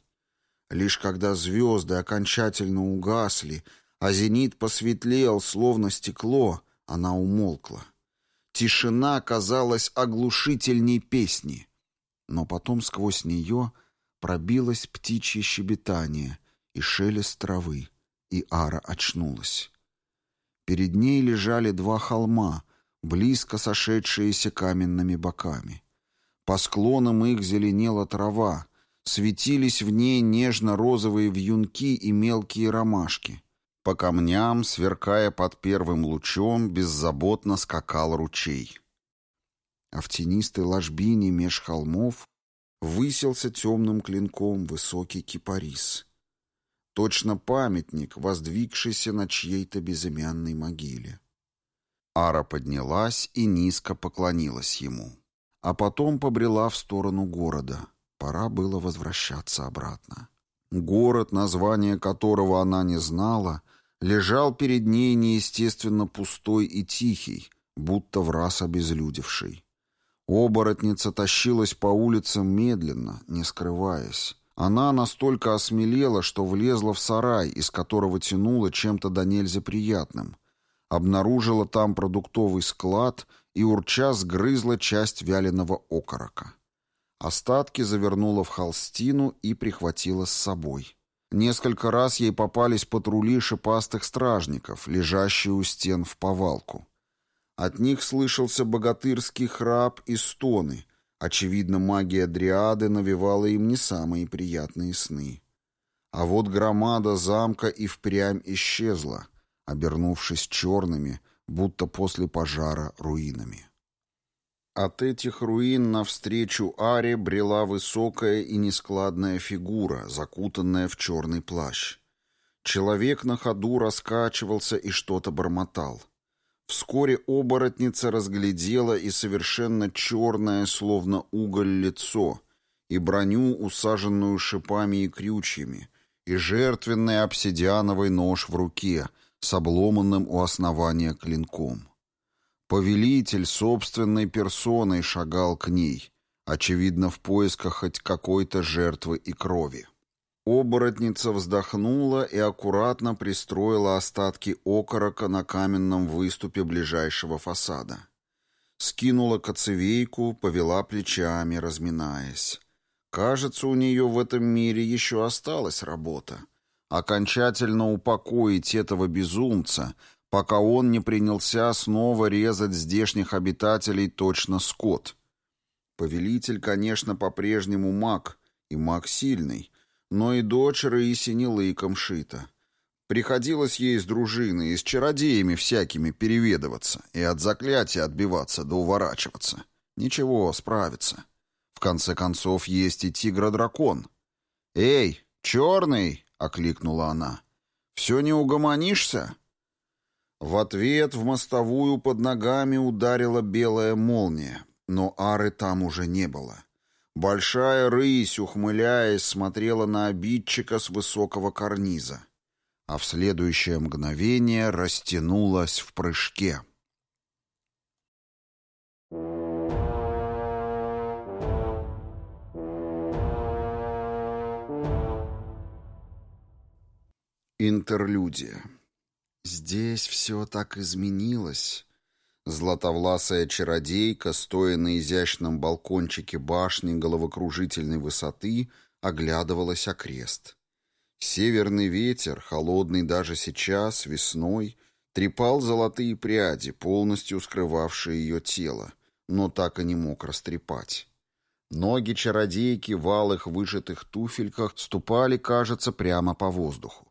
Лишь когда звезды окончательно угасли, а зенит посветлел, словно стекло, она умолкла. Тишина казалась оглушительней песни. Но потом сквозь нее пробилось птичье щебетание и шелест травы, и Ара очнулась. Перед ней лежали два холма, близко сошедшиеся каменными боками. По склонам их зеленела трава, светились в ней нежно-розовые вьюнки и мелкие ромашки. По камням, сверкая под первым лучом, беззаботно скакал ручей. А в тенистой ложбине меж холмов высился темным клинком высокий кипарис. Точно памятник, воздвигшийся на чьей-то безымянной могиле. Ара поднялась и низко поклонилась ему. А потом побрела в сторону города. Пора было возвращаться обратно. Город, название которого она не знала, лежал перед ней неестественно пустой и тихий, будто в раз обезлюдевший. Оборотница тащилась по улицам медленно, не скрываясь. Она настолько осмелела, что влезла в сарай, из которого тянула чем-то до нельзя приятным. Обнаружила там продуктовый склад и урча сгрызла часть вяленого окорока. Остатки завернула в холстину и прихватила с собой. Несколько раз ей попались патрули шипастых стражников, лежащие у стен в повалку. От них слышался богатырский храп и стоны. Очевидно, магия Дриады навевала им не самые приятные сны. А вот громада замка и впрямь исчезла, обернувшись черными, будто после пожара руинами. От этих руин навстречу Аре брела высокая и нескладная фигура, закутанная в черный плащ. Человек на ходу раскачивался и что-то бормотал. Вскоре оборотница разглядела и совершенно черное, словно уголь, лицо, и броню, усаженную шипами и крючьями, и жертвенный обсидиановый нож в руке с обломанным у основания клинком. Повелитель собственной персоной шагал к ней, очевидно, в поисках хоть какой-то жертвы и крови. Оборотница вздохнула и аккуратно пристроила остатки окорока на каменном выступе ближайшего фасада. Скинула коцевейку, повела плечами, разминаясь. Кажется, у нее в этом мире еще осталась работа. Окончательно упокоить этого безумца — пока он не принялся снова резать здешних обитателей точно скот. Повелитель, конечно, по-прежнему маг, и маг сильный, но и дочь Рыси не лыком шита. Приходилось ей с дружиной и с чародеями всякими переведываться и от заклятия отбиваться да уворачиваться. Ничего, справится. В конце концов, есть и тигра-дракон. «Эй, черный!» — окликнула она. «Все не угомонишься?» В ответ в мостовую под ногами ударила белая молния, но ары там уже не было. Большая рысь, ухмыляясь, смотрела на обидчика с высокого карниза, а в следующее мгновение растянулась в прыжке. Интерлюдия Здесь все так изменилось. Златовласая чародейка, стоя на изящном балкончике башни головокружительной высоты, оглядывалась окрест. Северный ветер, холодный даже сейчас, весной, трепал золотые пряди, полностью скрывавшие ее тело, но так и не мог растрепать. Ноги чародейки в алых вышитых туфельках ступали, кажется, прямо по воздуху.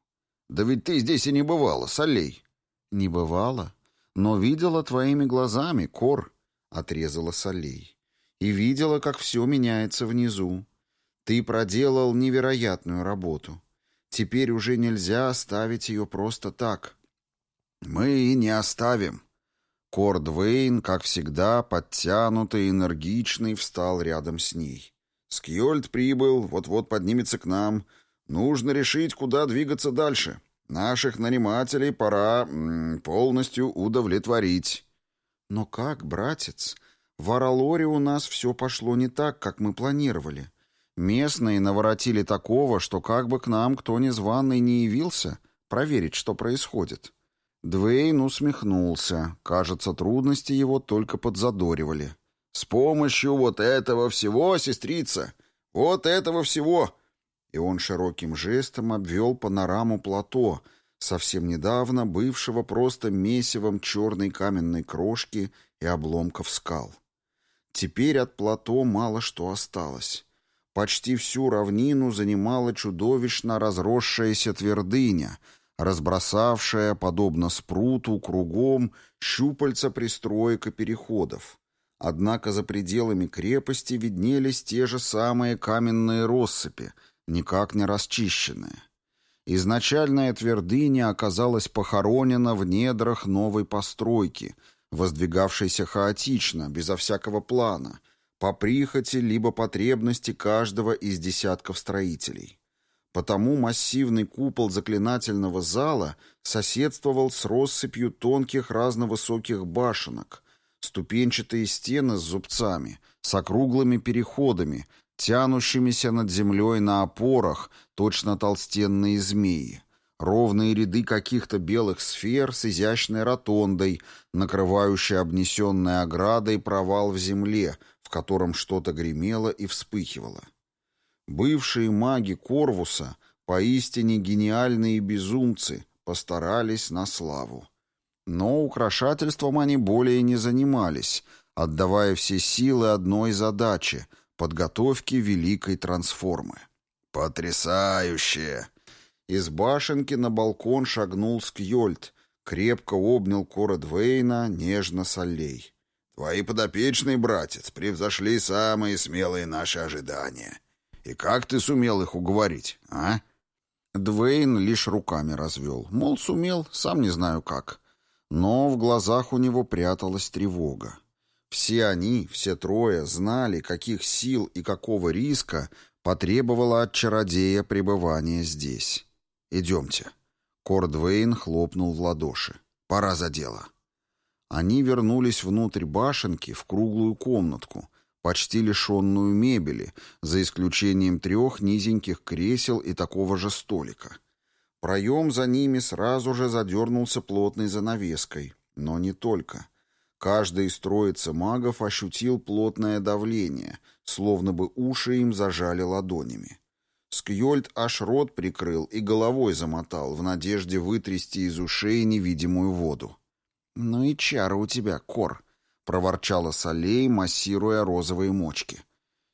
«Да ведь ты здесь и не бывала, Солей». «Не бывала, но видела твоими глазами, Кор», — отрезала Солей. «И видела, как все меняется внизу. Ты проделал невероятную работу. Теперь уже нельзя оставить ее просто так». Мы и не оставим. Кор Двейн, как всегда, подтянутый, энергичный, встал рядом с ней. Скьольд прибыл, вот-вот поднимется к нам. Нужно решить, куда двигаться дальше. Наших нанимателей пора полностью удовлетворить. Но как, братец? В Аралоре у нас все пошло не так, как мы планировали. Местные наворотили такого, что как бы к нам кто незваный не явился, проверить, что происходит. Двейн усмехнулся. Кажется, трудности его только подзадоривали. «С помощью вот этого всего, сестрица! Вот этого всего!» И он широким жестом обвел панораму плато, совсем недавно бывшего просто месивом черной каменной крошки и обломков скал. Теперь от плато мало что осталось. Почти всю равнину занимала чудовищно разросшаяся твердыня, разбросавшая, подобно спруту, кругом щупальца пристроек и переходов. Однако за пределами крепости виднелись те же самые каменные россыпи, никак не расчищенные. Изначальная твердыня оказалась похоронена в недрах новой постройки, воздвигавшейся хаотично, безо всякого плана — по прихоти либо потребности каждого из десятков строителей. Потому массивный купол заклинательного зала соседствовал с россыпью тонких разновысоких башенок, ступенчатые стены с зубцами, с округлыми переходами, тянущимися над землей на опорах, точно толстенные змеи, ровные ряды каких-то белых сфер с изящной ротондой, накрывающей обнесенной оградой провал в земле, в котором что-то гремело и вспыхивало. Бывшие маги Корвуса, поистине гениальные безумцы, постарались на славу. Но украшательством они более не занимались, отдавая все силы одной задаче — подготовке великой трансформы. «Потрясающе!» Из башенки на балкон шагнул Скьольд, крепко обнял Кора Двейна, нежно солей. Твои подопечные, братец, превзошли самые смелые наши ожидания. И как ты сумел их уговорить, а?» Двейн лишь руками развел. Мол, сумел, сам не знаю как. Но в глазах у него пряталась тревога. Все они, все трое, знали, каких сил и какого риска потребовало от чародея пребывание здесь. «Идемте». Кордвейн хлопнул в ладоши. «Пора за дело». Они вернулись внутрь башенки в круглую комнатку, почти лишенную мебели, за исключением трех низеньких кресел и такого же столика. Проем за ними сразу же задернулся плотной занавеской, но не только. Каждый из троицы магов ощутил плотное давление, словно бы уши им зажали ладонями. Скьольд аж рот прикрыл и головой замотал в надежде вытрясти из ушей невидимую воду. «Ну и чара у тебя, Кор», — проворчала Солей, массируя розовые мочки.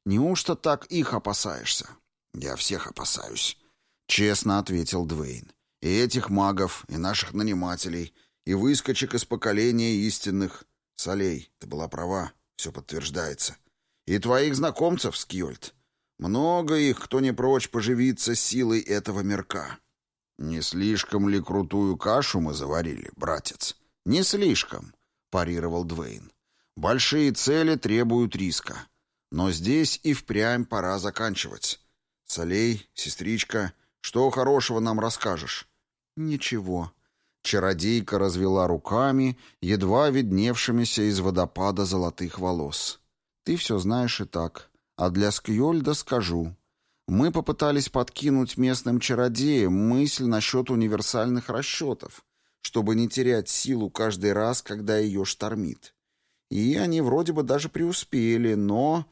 «Неужто так их опасаешься?» «Я всех опасаюсь», — честно ответил Двейн. «И этих магов, и наших нанимателей, и выскочек из поколения истинных. Солей, ты была права, все подтверждается. И твоих знакомцев, Скьольд. Много их, кто не прочь поживиться силой этого мирка». «Не слишком ли крутую кашу мы заварили, братец?» «Не слишком», — парировал Двейн. «Большие цели требуют риска. Но здесь и впрямь пора заканчивать. Солей, сестричка, что хорошего нам расскажешь?» «Ничего». Чародейка развела руками, едва видневшимися из водопада золотых волос. «Ты все знаешь и так. А для Скьольда скажу. Мы попытались подкинуть местным чародеям мысль насчет универсальных расчетов чтобы не терять силу каждый раз, когда ее штормит. И они вроде бы даже преуспели, но...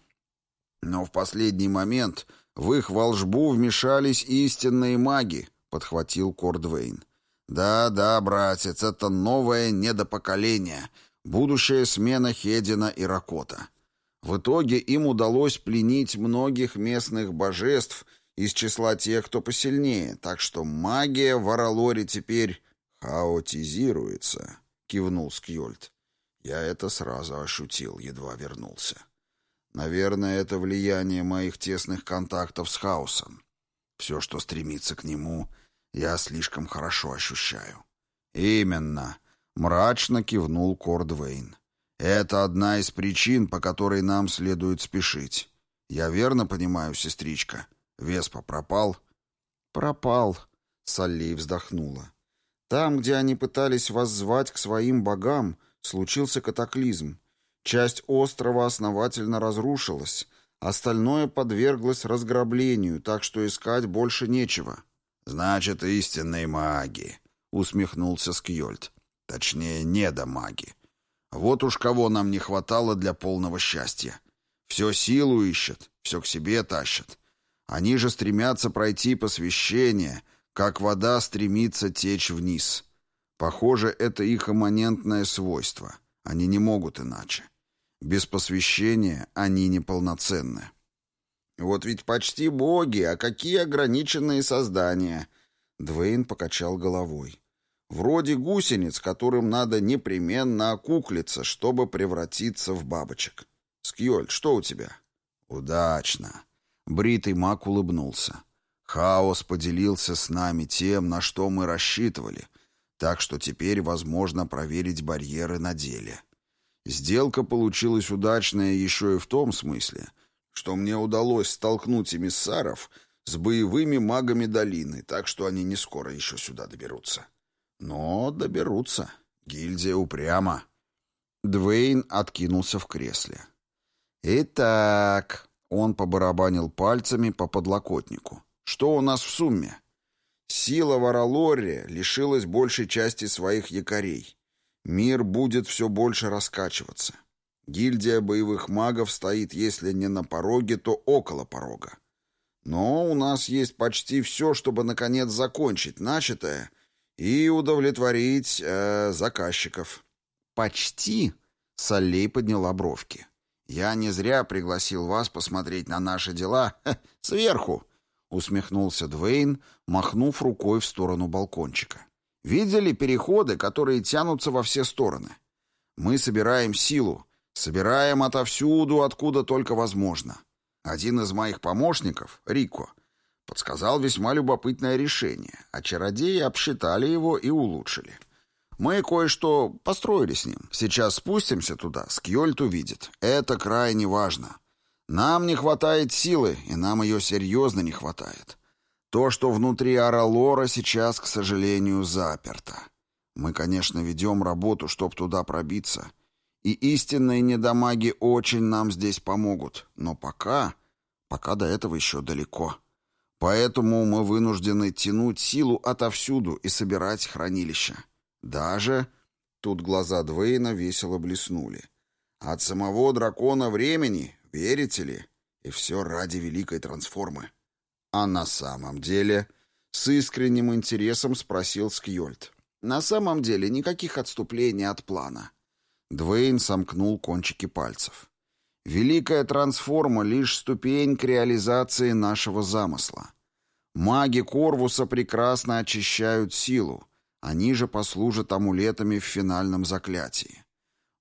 Но в последний момент в их волжбу вмешались истинные маги, подхватил Кордвейн. Да-да, братец, это новое недопоколение, будущая смена Хедина и Ракота. В итоге им удалось пленить многих местных божеств из числа тех, кто посильнее, так что магия в Аралоре теперь «Хаотизируется», — кивнул Скьольд. «Я это сразу ощутил, едва вернулся. Наверное, это влияние моих тесных контактов с хаосом. Все, что стремится к нему, я слишком хорошо ощущаю». «Именно», Мрачно кивнул Кордвейн. «Это одна из причин, по которой нам следует спешить. Я верно понимаю, сестричка? Веспа пропал?» «Пропал», — Саллей вздохнула. «Там, где они пытались воззвать к своим богам, случился катаклизм. Часть острова основательно разрушилась, остальное подверглось разграблению, так что искать больше нечего». «Значит, истинные маги», — усмехнулся Скьольд. Точнее, недомаги. Вот уж кого нам не хватало для полного счастья. Все силу ищет, все к себе тащат. Они же стремятся пройти посвящение, как вода стремится течь вниз. Похоже, это их имманентное свойство. Они не могут иначе. Без посвящения они неполноценны. Вот ведь почти боги, а какие ограниченные создания. Двейн покачал головой. Вроде гусениц, которым надо непременно окуклиться, чтобы превратиться в бабочек. Скьоль, что у тебя? Удачно. Бритый маг улыбнулся. Хаос поделился с нами тем, на что мы рассчитывали, так что теперь возможно проверить барьеры на деле. Сделка получилась удачная еще и в том смысле, что мне удалось столкнуть эмиссаров с боевыми магами долины, так что они не скоро еще сюда доберутся. Но доберутся. Гильдия упряма. Двейн откинулся в кресле. «Итак...» — он побарабанил пальцами по подлокотнику. «Что у нас в сумме?» «Сила Варалорри лишилась большей части своих якорей. Мир будет все больше раскачиваться. Гильдия боевых магов стоит, если не на пороге, то около порога. Но у нас есть почти все, чтобы, наконец, закончить начатое и удовлетворить э, заказчиков. Почти, Солей подняла бровки. Я не зря пригласил вас посмотреть на наши дела Ха, сверху, усмехнулся Двейн, махнув рукой в сторону балкончика. Видели переходы, которые тянутся во все стороны? Мы собираем силу, собираем отовсюду, откуда только возможно. Один из моих помощников, Рико, подсказал весьма любопытное решение, а чародеи обсчитали его и улучшили. Мы кое-что построили с ним. Сейчас спустимся туда, Скьольт увидит. Это крайне важно. Нам не хватает силы, и нам ее серьезно не хватает. То, что внутри Аралора сейчас, к сожалению, заперто. Мы, конечно, ведем работу, чтобы туда пробиться. И истинные недомаги очень нам здесь помогут. Но пока... Пока до этого еще далеко. Поэтому мы вынуждены тянуть силу отовсюду и собирать хранилища. Даже... Тут глаза Двейна весело блеснули. От самого дракона времени, верите ли? И все ради великой трансформы. А на самом деле... С искренним интересом спросил Скьольд. На самом деле никаких отступлений от плана. Двейн сомкнул кончики пальцев. Великая трансформа — лишь ступень к реализации нашего замысла. Маги Корвуса прекрасно очищают силу, они же послужат амулетами в финальном заклятии.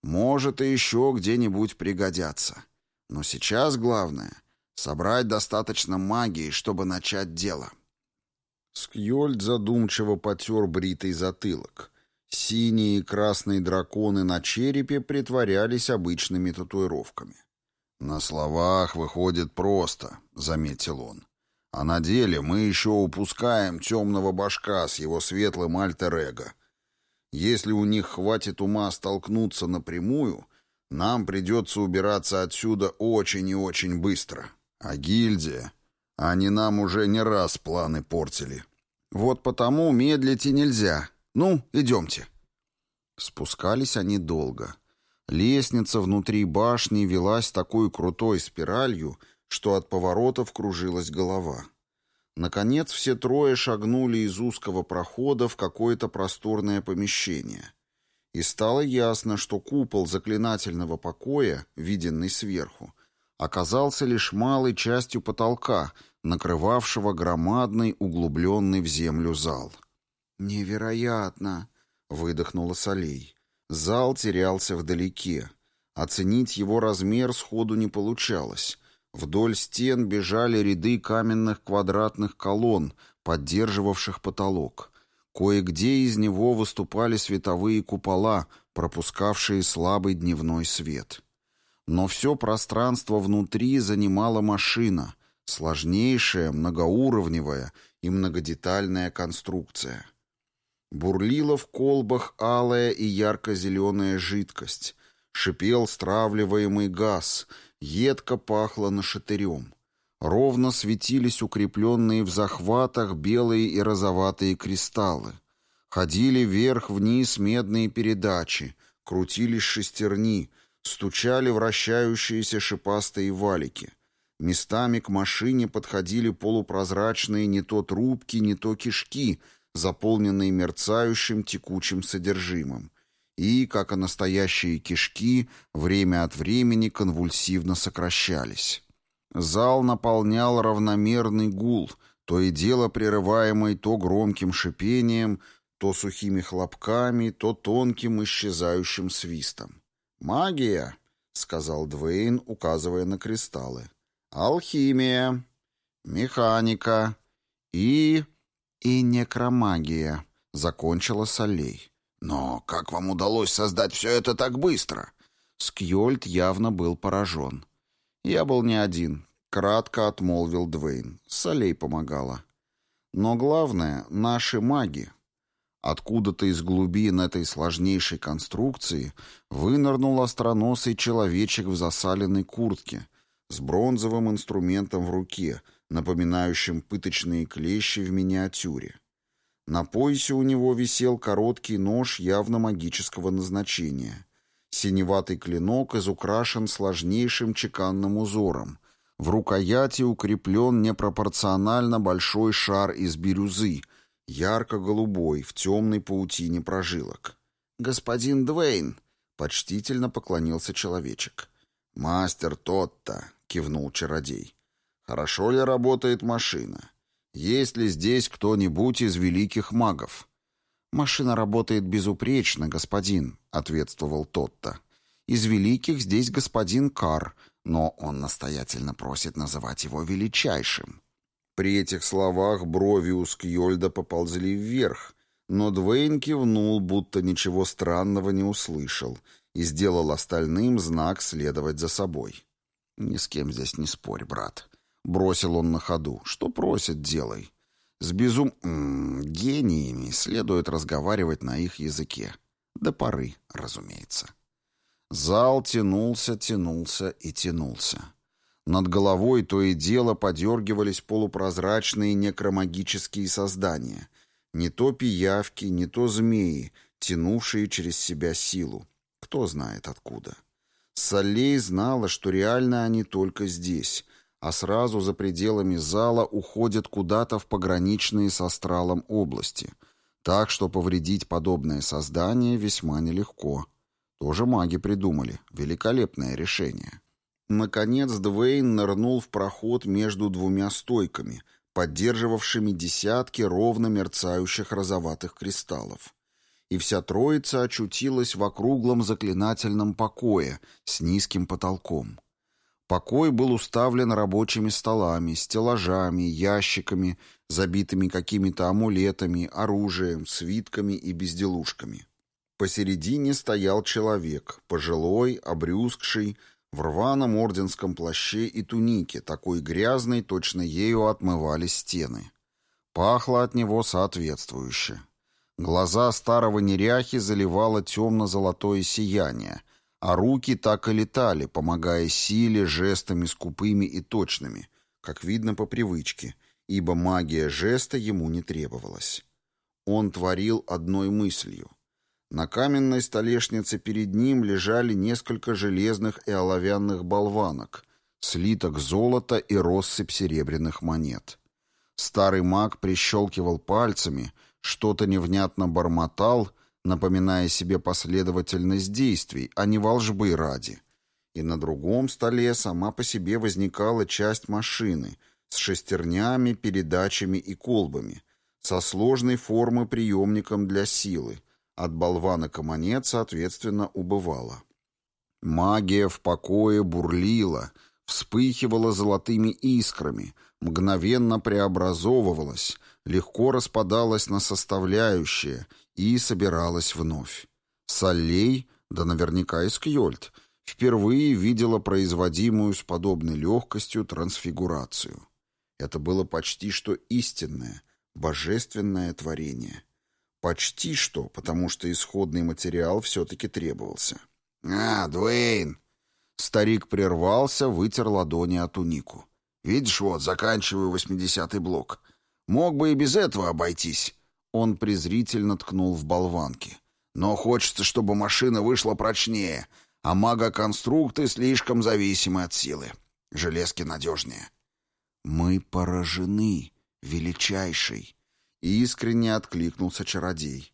Может, и еще где-нибудь пригодятся. Но сейчас главное — собрать достаточно магии, чтобы начать дело. Скьольд задумчиво потер бритый затылок. Синие и красные драконы на черепе притворялись обычными татуировками. «На словах выходит просто», — заметил он. «А на деле мы еще упускаем темного башка с его светлым альтер-эго. Если у них хватит ума столкнуться напрямую, нам придется убираться отсюда очень и очень быстро. А гильдия? Они нам уже не раз планы портили. Вот потому медлить и нельзя. Ну, идемте». Спускались они долго. Лестница внутри башни велась такой крутой спиралью, что от поворотов кружилась голова. Наконец все трое шагнули из узкого прохода в какое-то просторное помещение. И стало ясно, что купол заклинательного покоя, виденный сверху, оказался лишь малой частью потолка, накрывавшего громадный углубленный в землю зал. «Невероятно!» — выдохнула Солей. Зал терялся вдалеке. Оценить его размер сходу не получалось. Вдоль стен бежали ряды каменных квадратных колонн, поддерживавших потолок. Кое-где из него выступали световые купола, пропускавшие слабый дневной свет. Но все пространство внутри занимала машина, сложнейшая, многоуровневая и многодетальная конструкция. Бурлила в колбах алая и ярко-зеленая жидкость, шипел стравливаемый газ, едко пахло нашатырем. Ровно светились укрепленные в захватах белые и розоватые кристаллы. Ходили вверх-вниз медные передачи, крутились шестерни, стучали вращающиеся шипастые валики. Местами к машине подходили полупрозрачные не то трубки, не то кишки, заполненные мерцающим текучим содержимым. И, как и настоящие кишки, время от времени конвульсивно сокращались. Зал наполнял равномерный гул, то и дело прерываемый то громким шипением, то сухими хлопками, то тонким исчезающим свистом. «Магия», — сказал Двейн, указывая на кристаллы. «Алхимия, механика и... и некромагия», — закончила Солей. «Но как вам удалось создать все это так быстро?» Скьольд явно был поражен. «Я был не один», — кратко отмолвил Двейн. Солей помогала. «Но главное — наши маги». Откуда-то из глубин этой сложнейшей конструкции вынырнул остроносый человечек в засаленной куртке с бронзовым инструментом в руке, напоминающим пыточные клещи в миниатюре. На поясе у него висел короткий нож явно магического назначения. Синеватый клинок изукрашен сложнейшим чеканным узором. В рукояти укреплен непропорционально большой шар из бирюзы, ярко-голубой, в темной паутине прожилок. «Господин Двейн!» — почтительно поклонился человечек. «Мастер тот-то!» — кивнул чародей. «Хорошо ли работает машина? Есть ли здесь кто-нибудь из великих магов?» «Машина работает безупречно, господин», — ответствовал тот-то. «Из великих здесь господин Кар, но он настоятельно просит называть его величайшим». При этих словах брови у Скьольда поползли вверх, но Двейн кивнул, будто ничего странного не услышал, и сделал остальным знак следовать за собой. «Ни с кем здесь не спорь, брат», — бросил он на ходу. «Что просит, делай». С безум... М -м, гениями следует разговаривать на их языке. До поры, разумеется. Зал тянулся, тянулся и тянулся. Над головой то и дело подергивались полупрозрачные некромагические создания. Не то пиявки, не то змеи, тянувшие через себя силу. Кто знает откуда. Солей знала, что реально они только здесь, а сразу за пределами зала уходят куда-то в пограничные с астралом области. Так что повредить подобное создание весьма нелегко. Тоже маги придумали. Великолепное решение. Наконец Двейн нырнул в проход между двумя стойками, поддерживавшими десятки ровно мерцающих розоватых кристаллов. И вся троица очутилась в округлом заклинательном покое с низким потолком. Покой был уставлен рабочими столами, стеллажами, ящиками, забитыми какими-то амулетами, оружием, свитками и безделушками. Посередине стоял человек, пожилой, обрюзгший, в рваном орденском плаще и тунике, такой грязной, точно ею отмывались стены. Пахло от него соответствующе. Глаза старого неряхи заливало темно-золотое сияние, а руки так и летали, помогая силе жестами скупыми и точными, как видно по привычке, ибо магия жеста ему не требовалась. Он творил одной мыслью. На каменной столешнице перед ним лежали несколько железных и оловянных болванок, слиток золота и россыпь серебряных монет. Старый маг прищелкивал пальцами, что-то невнятно бормотал, напоминая себе последовательность действий, а не волжбы ради. И на другом столе сама по себе возникала часть машины с шестернями, передачами и колбами, со сложной формы приемником для силы, от болванок и монет, соответственно, убывала. Магия в покое бурлила, вспыхивала золотыми искрами, мгновенно преобразовывалась, легко распадалась на составляющие и собиралась вновь. Солей, да наверняка и Скьольд, впервые видела производимую с подобной легкостью трансфигурацию. Это было почти что истинное, божественное творение. Почти что, потому что исходный материал все-таки требовался. «А, Дуэйн!» Старик прервался, вытер ладони от унику. «Видишь, вот, заканчиваю восьмидесятый блок. Мог бы и без этого обойтись». Он презрительно ткнул в болванки. «Но хочется, чтобы машина вышла прочнее, а магоконструкты слишком зависимы от силы. Железки надежнее». «Мы поражены, величайший!» Искренне откликнулся чародей.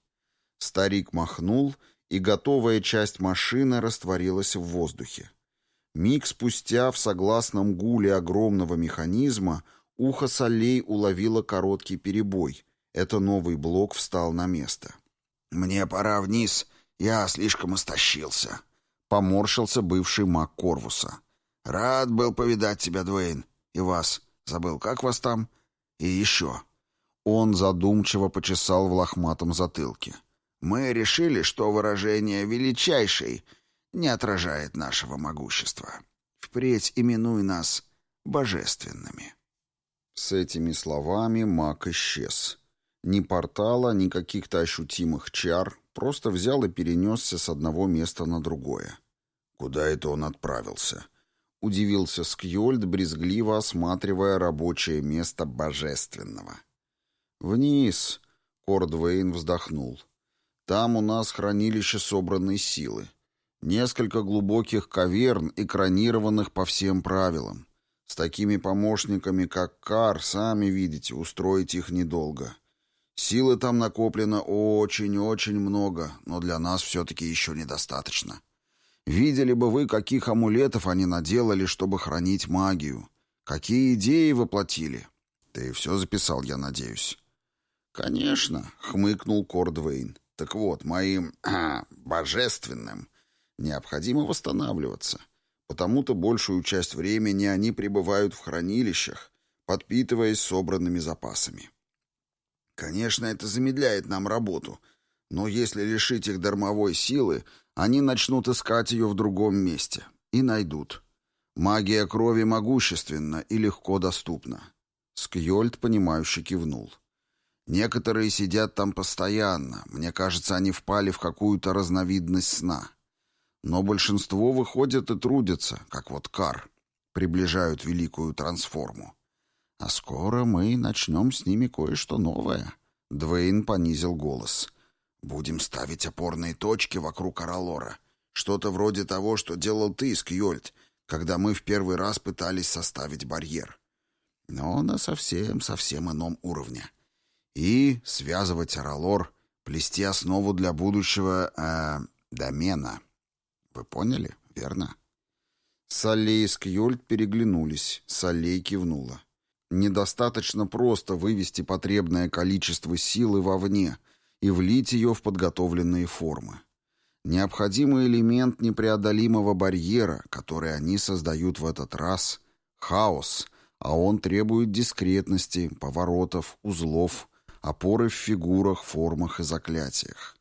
Старик махнул, и готовая часть машины растворилась в воздухе. Миг спустя в согласном гуле огромного механизма ухо солей уловило короткий перебой. Это новый блок встал на место. «Мне пора вниз, я слишком истощился», — поморщился бывший маг Корвуса. «Рад был повидать тебя, Дуэйн, и вас. Забыл, как вас там? И еще». Он задумчиво почесал в лохматом затылке. «Мы решили, что выражение «величайший» не отражает нашего могущества. Впредь именуй нас божественными». С этими словами маг исчез. Ни портала, ни каких-то ощутимых чар, просто взял и перенесся с одного места на другое. Куда это он отправился? Удивился Скьольд, брезгливо осматривая рабочее место божественного. «Вниз!» — Кордвейн вздохнул. «Там у нас хранилище собранной силы. Несколько глубоких каверн, экранированных по всем правилам. С такими помощниками, как Кар, сами видите, устроить их недолго. Силы там накоплено очень-очень много, но для нас все-таки еще недостаточно. Видели бы вы, каких амулетов они наделали, чтобы хранить магию. Какие идеи воплотили. Ты все записал, я надеюсь. «Конечно», — хмыкнул Кордвейн. «Так вот, моим божественным необходимо восстанавливаться. Потому-то большую часть времени они пребывают в хранилищах, подпитываясь собранными запасами. Конечно, это замедляет нам работу, но если лишить их дармовой силы, они начнут искать ее в другом месте. И найдут. Магия крови могущественна и легко доступна. Скьольд, понимающе кивнул. Некоторые сидят там постоянно. Мне кажется, они впали в какую-то разновидность сна. Но большинство выходят и трудятся, как вот Кар, приближают великую трансформу. А скоро мы начнем с ними кое-что новое. Двейн понизил голос. Будем ставить опорные точки вокруг Аралора. Что-то вроде того, что делал ты, Скьольд, когда мы в первый раз пытались составить барьер. Но на совсем-совсем ином уровне и связывать Аралор, плести основу для будущего э, домена. Вы поняли, верно? Саллей и Скьольд переглянулись. Саллей кивнула. Недостаточно просто вывести потребное количество силы вовне и влить ее в подготовленные формы. Необходимый элемент непреодолимого барьера, который они создают в этот раз — хаос, а он требует дискретности, поворотов, узлов — опоры в фигурах, формах и заклятиях.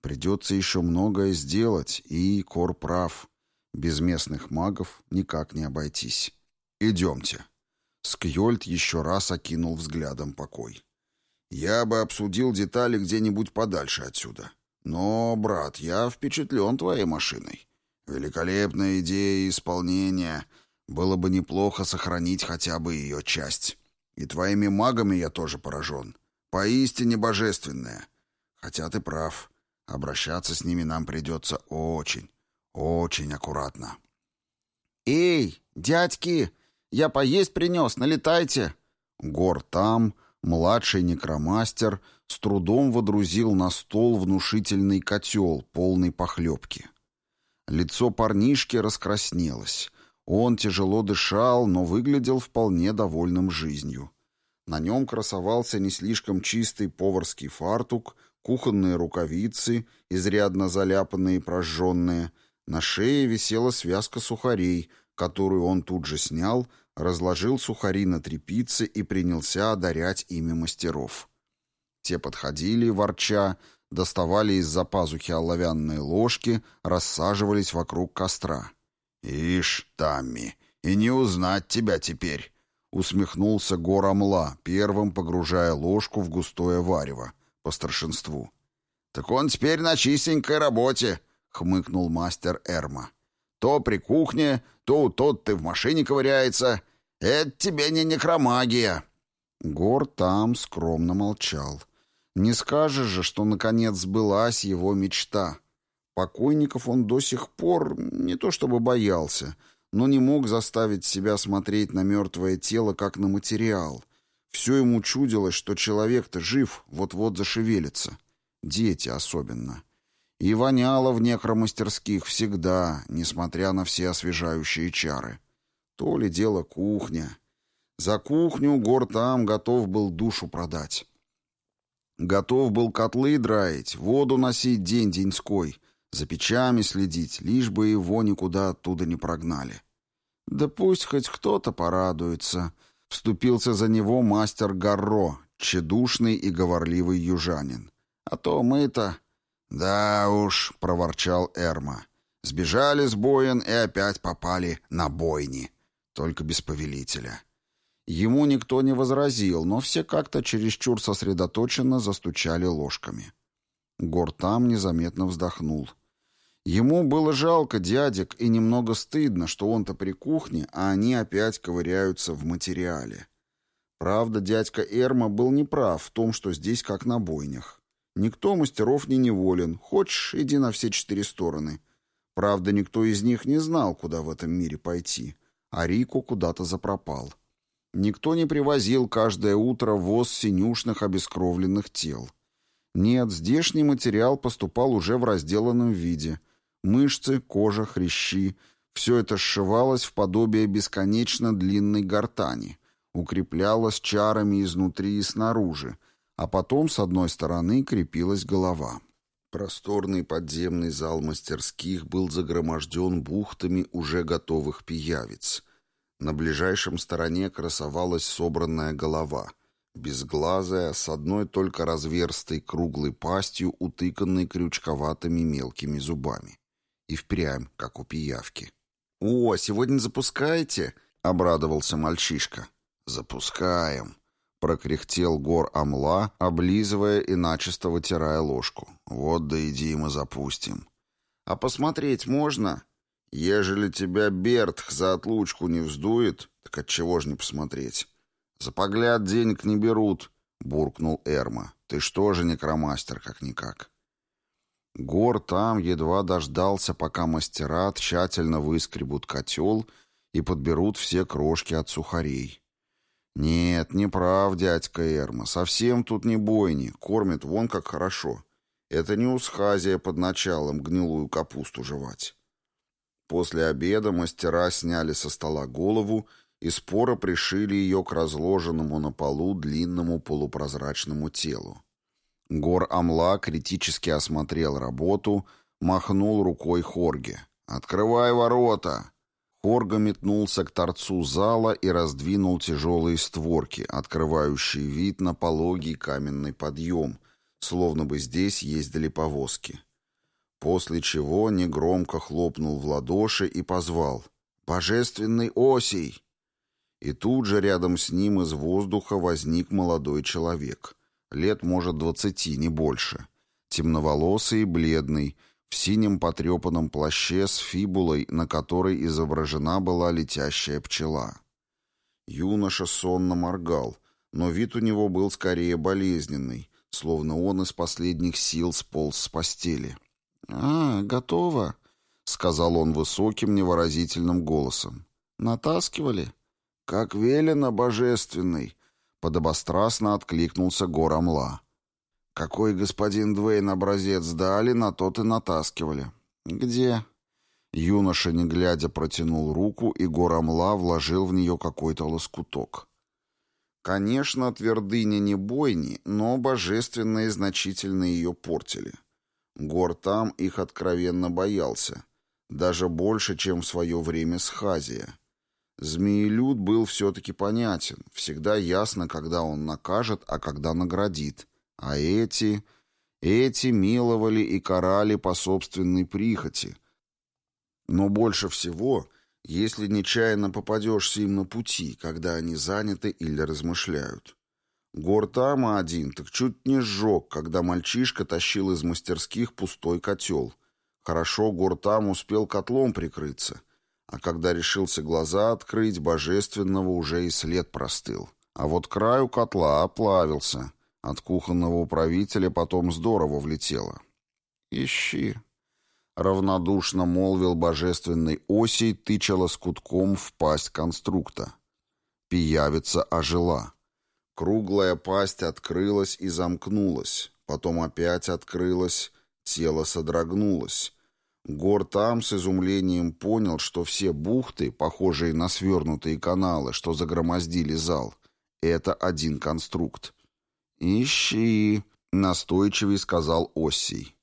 Придется еще многое сделать, и Кор прав. Без местных магов никак не обойтись. Идемте. Скьольд еще раз окинул взглядом покой. Я бы обсудил детали где-нибудь подальше отсюда. Но, брат, я впечатлен твоей машиной. Великолепная идея и исполнение. Было бы неплохо сохранить хотя бы ее часть. И твоими магами я тоже поражен. Поистине божественное. Хотя ты прав. Обращаться с ними нам придется очень, очень аккуратно. «Эй, дядьки, я поесть принес, налетайте!» Гор там, младший некромастер, с трудом водрузил на стол внушительный котел, полный похлебки. Лицо парнишки раскраснелось. Он тяжело дышал, но выглядел вполне довольным жизнью. На нем красовался не слишком чистый поварский фартук, кухонные рукавицы, изрядно заляпанные и прожженные. На шее висела связка сухарей, которую он тут же снял, разложил сухари на тряпице и принялся одарять ими мастеров. Те подходили, ворча, доставали из-за пазухи оловянные ложки, рассаживались вокруг костра. «Ишь, Тамми, и не узнать тебя теперь!» — усмехнулся Горамла, первым погружая ложку в густое варево, по старшинству. «Так он теперь на чистенькой работе», — хмыкнул мастер Эрма. «То при кухне, то тот ты в машине ковыряется. Это тебе не некромагия». Гор там скромно молчал. Не скажешь же, что наконец сбылась его мечта. Покойников он до сих пор не то чтобы боялся, но не мог заставить себя смотреть на мертвое тело как на материал. Все ему чудилось, что человек-то жив, вот-вот зашевелится. Дети особенно. И воняло в некромастерских всегда, несмотря на все освежающие чары. То ли дело кухня. За кухню Гор там готов был душу продать. Готов был котлы драить, воду носить день-деньской, за печами следить, лишь бы его никуда оттуда не прогнали. Да пусть хоть кто-то порадуется. Вступился за него мастер Гарро, тщедушный и говорливый южанин. А то мы-то... «Да уж», — проворчал Эрма, — «сбежали с боен и опять попали на бойни, только без повелителя». Ему никто не возразил, но все как-то чересчур сосредоточенно застучали ложками. Гортам незаметно вздохнул. Ему было жалко дядек и немного стыдно, что он-то при кухне, а они опять ковыряются в материале. Правда, дядька Эрма был неправ в том, что здесь как на бойнях. Никто мастеров не неволен, хочешь, иди на все четыре стороны. Правда, никто из них не знал, куда в этом мире пойти, а Рико куда-то запропал. Никто не привозил каждое утро воз синюшных обескровленных тел. Нет, здешний материал поступал уже в разделанном виде. Мышцы, кожа, хрящи — все это сшивалось в подобие бесконечно длинной гортани, укреплялось чарами изнутри и снаружи, а потом с одной стороны крепилась голова. Просторный подземный зал мастерских был загроможден бухтами уже готовых пиявиц — на ближайшем стороне красовалась собранная голова, безглазая, с одной только разверстой круглой пастью, утыканной крючковатыми мелкими зубами. И впрямь, как у пиявки. «О, сегодня запускаете?» — обрадовался мальчишка. «Запускаем», — прокряхтел гор Амла, облизывая и начисто вытирая ложку. «Вот да иди мы запустим». «А посмотреть можно?» Ежели тебя Бертх за отлучку не вздует, так отчего ж не посмотреть? За погляд денег не берут, буркнул Эрма. Ты что же некромастер, как-никак? Гор там едва дождался, пока мастера тщательно выскребут котел и подберут все крошки от сухарей. Нет, не прав дядька Эрма, совсем тут не бойни, кормят вон как хорошо. Это не усхазия под началом гнилую капусту жевать. После обеда мастера сняли со стола голову и споро пришили ее к разложенному на полу длинному полупрозрачному телу. Гор Амла критически осмотрел работу, махнул рукой Хорге. «Открывай ворота!» Хорга метнулся к торцу зала и раздвинул тяжелые створки, открывающие вид на пологий каменный подъем, словно бы здесь ездили повозки после чего негромко хлопнул в ладоши и позвал «Божественный Осий!». И тут же рядом с ним из воздуха возник молодой человек, лет, может, двадцати, не больше, темноволосый и бледный, в синем потрепанном плаще с фибулой, на которой изображена была летящая пчела. Юноша сонно моргал, но вид у него был скорее болезненный, словно он из последних сил сполз с постели. «А, готово», — сказал он высоким невыразительным голосом. «Натаскивали?» «Как велено, божественный», — подобострастно откликнулся Горамла. «Какой господин Двейн образец дали, на тот и натаскивали». «Где?» Юноша, не глядя, протянул руку, и Горамла вложил в нее какой-то лоскуток. Конечно, твердыня не бойни, но божественные значительно ее портили. Гор там их откровенно боялся. даже больше, чем в свое время с Хазия. Змеелюд был все-таки понятен, всегда ясно, когда он накажет, а когда наградит. А эти... эти миловали и карали по собственной прихоти. Но больше всего, если нечаянно попадешься им на пути, когда они заняты или размышляют. Гортама один так чуть не сжег, когда мальчишка тащил из мастерских пустой котел. Хорошо Гортам успел котлом прикрыться, а когда решился глаза открыть, божественного уже и след простыл. А вот краю котла оплавился. От кухонного управителя потом здорово влетело. «Ищи», — равнодушно молвил божественный осей, тыча скутком в пасть конструкта. Пиявица ожила. Круглая пасть открылась и замкнулась, потом опять открылась, тело содрогнулось. Гор там с изумлением понял, что все бухты, похожие на свернутые каналы, что загромоздили зал, это один конструкт. «Ищи», — настойчивый сказал Оссий.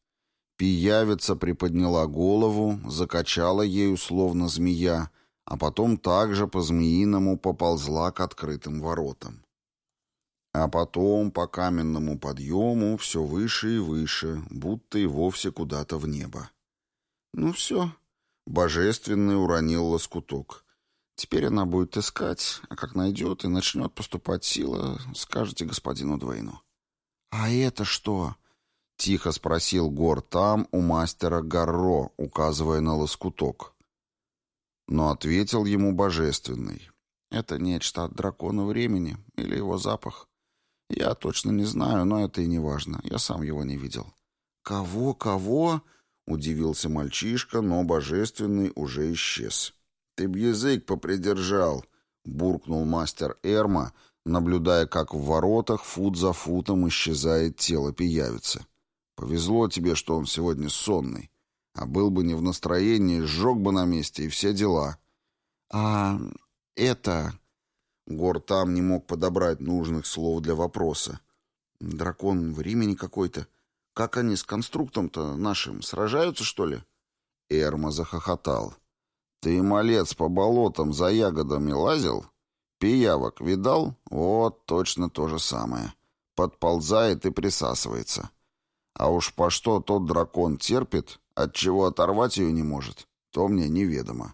Пиявица приподняла голову, закачала ею словно змея, а потом также по-змеиному поползла к открытым воротам. А потом по каменному подъему все выше и выше, будто и вовсе куда-то в небо. Ну все, божественный уронил лоскуток. Теперь она будет искать, а как найдет и начнет поступать сила, скажете господину Двойну. «А это что?» — тихо спросил Гор там у мастера Гарро, указывая на лоскуток. Но ответил ему божественный. «Это нечто от дракона времени или его запах. Я точно не знаю, но это и не важно. Я сам его не видел. Кого, кого? Удивился мальчишка, но божественный уже исчез. Ты б язык попридержал, буркнул мастер Эрма, наблюдая, как в воротах фут за футом исчезает тело пиявицы. Повезло тебе, что он сегодня сонный. А был бы не в настроении, сжег бы на месте и все дела. А это... Гор там не мог подобрать нужных слов для вопроса. «Дракон времени какой-то. Как они с конструктом-то нашим сражаются, что ли?» Эрма захохотал. «Ты, малец, по болотам за ягодами лазил? Пиявок видал? Вот точно то же самое. Подползает и присасывается. А уж по что тот дракон терпит, от чего оторвать ее не может, то мне неведомо.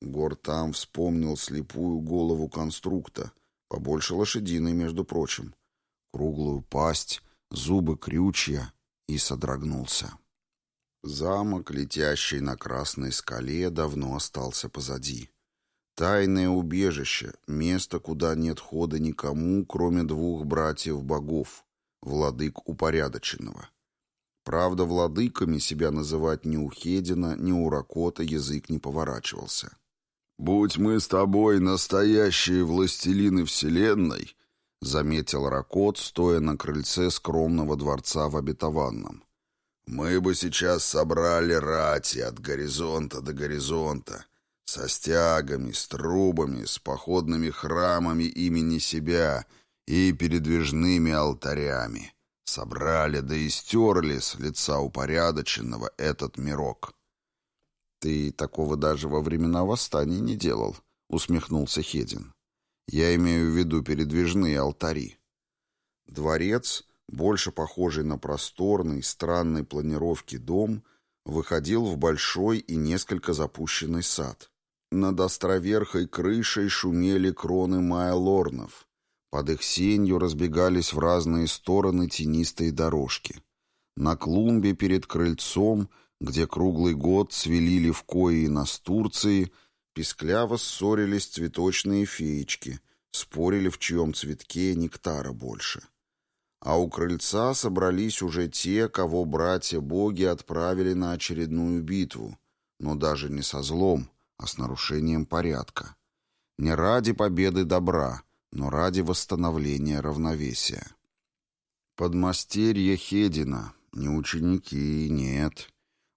Гортам вспомнил слепую голову конструкта, побольше лошадиной, между прочим, круглую пасть, зубы крючья, и содрогнулся. Замок, летящий на красной скале, давно остался позади. Тайное убежище, место, куда нет хода никому, кроме двух братьев-богов, владык упорядоченного. Правда, владыками себя называть ни у Хедина, ни у Ракота язык не поворачивался. «Будь мы с тобой настоящие властелины Вселенной», — заметил Ракот, стоя на крыльце скромного дворца в обетованном. «Мы бы сейчас собрали рати от горизонта до горизонта, со стягами, с трубами, с походными храмами имени себя и передвижными алтарями. Собрали да и стерли с лица упорядоченного этот мирок». «Ты такого даже во времена восстания не делал», — усмехнулся Хедин. «Я имею в виду передвижные алтари». Дворец, больше похожий на просторный, странной планировки дом, выходил в большой и несколько запущенный сад. Над островерхой крышей шумели кроны майлорнов. Под их сенью разбегались в разные стороны тенистые дорожки. На клумбе перед крыльцом — где круглый год цвели левкои и настурции, пискляво ссорились цветочные феечки, спорили, в чьем цветке нектара больше. А у крыльца собрались уже те, кого братья-боги отправили на очередную битву, но даже не со злом, а с нарушением порядка. Не ради победы добра, но ради восстановления равновесия. Подмастерье Хедина, не ученики, нет.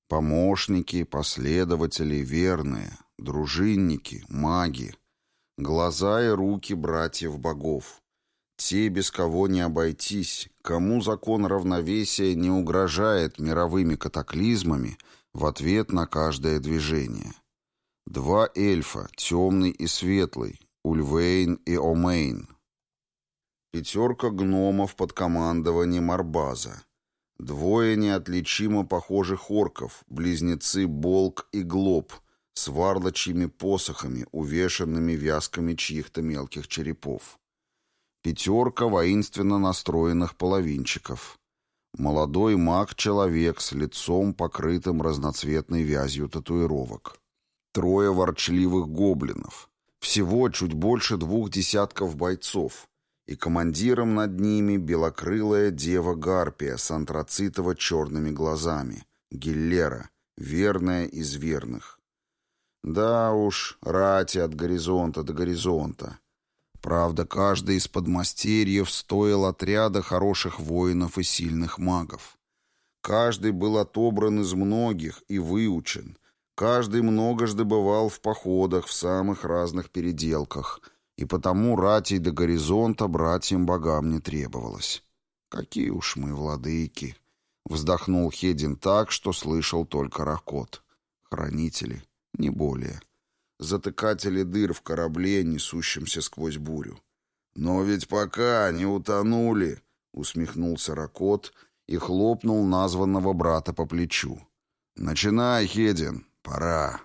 Помощники, последователи, верные, дружинники, маги, глаза и руки братьев-богов. Те, без кого не обойтись, кому закон равновесия не угрожает мировыми катаклизмами, в ответ на каждое движение. Два эльфа, темный и светлый, Ульвейн и Омейн. Пятерка гномов под командованием Арбаза. Двое неотличимо похожих орков, близнецы Болк и Глоб, с варлочьими посохами, увешанными вязками чьих-то мелких черепов. Пятерка воинственно настроенных половинчиков. Молодой маг-человек с лицом, покрытым разноцветной вязью татуировок. Трое ворчливых гоблинов. Всего чуть больше двух десятков бойцов. И командиром над ними белокрылая дева Гарпия с антрацитово-черными глазами. Гиллера, верная из верных. Да уж, рати от горизонта до горизонта. Правда, каждый из подмастерьев стоил отряда хороших воинов и сильных магов. Каждый был отобран из многих и выучен. Каждый многожды бывал в походах в самых разных переделках, и потому ратей до горизонта братьям-богам не требовалось. «Какие уж мы владыки!» — вздохнул Хедин так, что слышал только Ракот. «Хранители, не более» затыкатели дыр в корабле, несущемся сквозь бурю. «Но ведь пока не утонули», — усмехнулся Ракот и хлопнул названного брата по плечу. «Начинай, Хедин, пора».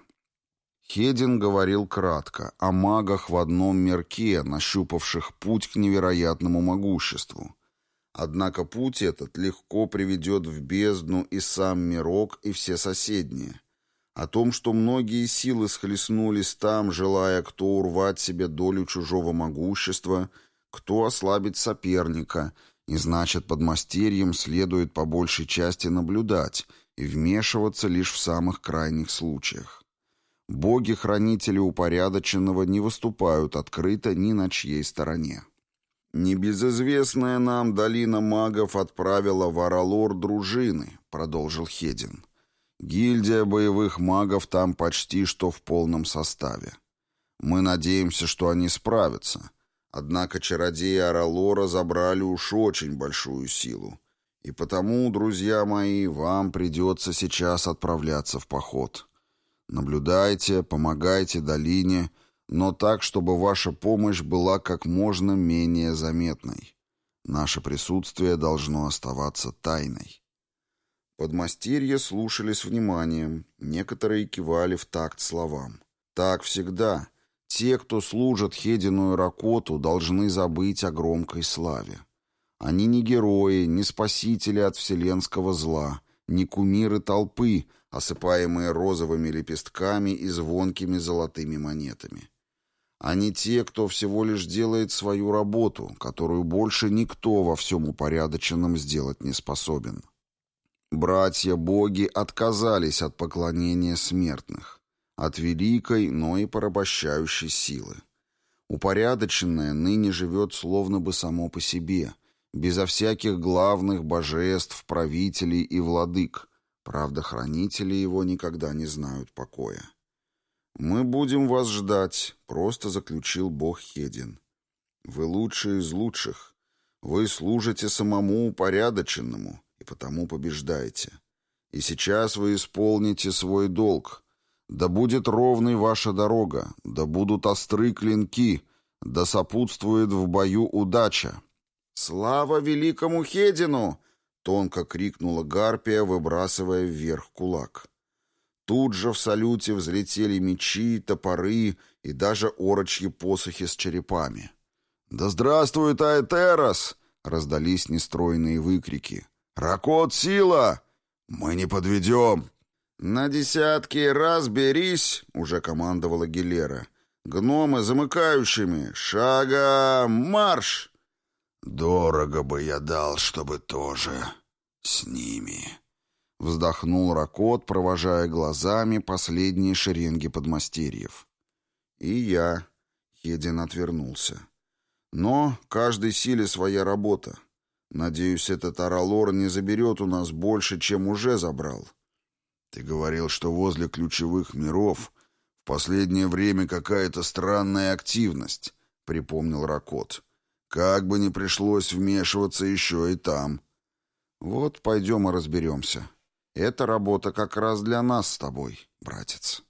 Хедин говорил кратко о магах в одном мерке, нащупавших путь к невероятному могуществу. Однако путь этот легко приведет в бездну и сам мирок, и все соседние о том, что многие силы схлестнулись там, желая кто урвать себе долю чужого могущества, кто ослабить соперника, и значит, под мастерьем следует по большей части наблюдать и вмешиваться лишь в самых крайних случаях. Боги-хранители упорядоченного не выступают открыто ни на чьей стороне. «Небезызвестная нам долина магов отправила в дружины», — продолжил Хедин. Гильдия боевых магов там почти что в полном составе. Мы надеемся, что они справятся. Однако чародеи Аралора забрали уж очень большую силу. И потому, друзья мои, вам придется сейчас отправляться в поход. Наблюдайте, помогайте долине, но так, чтобы ваша помощь была как можно менее заметной. Наше присутствие должно оставаться тайной. Подмастерья слушали с вниманием, некоторые кивали в такт словам. Так всегда. Те, кто служат Хедину и Ракоту, должны забыть о громкой славе. Они не герои, не спасители от вселенского зла, не кумиры толпы, осыпаемые розовыми лепестками и звонкими золотыми монетами. Они те, кто всего лишь делает свою работу, которую больше никто во всем упорядоченном сделать не способен. Братья-боги отказались от поклонения смертных, от великой, но и порабощающей силы. Упорядоченное ныне живет словно бы само по себе, безо всяких главных божеств, правителей и владык, правда, хранители его никогда не знают покоя. «Мы будем вас ждать», — просто заключил бог Хедин. «Вы лучшие из лучших. Вы служите самому упорядоченному» и потому побеждаете. И сейчас вы исполните свой долг. Да будет ровной ваша дорога, да будут остры клинки, да сопутствует в бою удача. «Слава великому Хедину!» — тонко крикнула Гарпия, выбрасывая вверх кулак. Тут же в салюте взлетели мечи, топоры и даже орочьи посохи с черепами. «Да здравствует Аэтерос!» — раздались нестройные выкрики. «Ракот, сила! Мы не подведем!» «На десятки раз берись!» — уже командовала Гилера. «Гномы замыкающими! Шага! Марш!» «Дорого бы я дал, чтобы тоже с ними!» Вздохнул Ракот, провожая глазами последние шеренги подмастерьев. «И я...» — Хедин отвернулся. «Но каждой силе своя работа. Надеюсь, этот Аралор не заберет у нас больше, чем уже забрал. Ты говорил, что возле ключевых миров в последнее время какая-то странная активность, припомнил Ракот. Как бы ни пришлось вмешиваться еще и там. Вот пойдем и разберемся. Это работа как раз для нас с тобой, братец.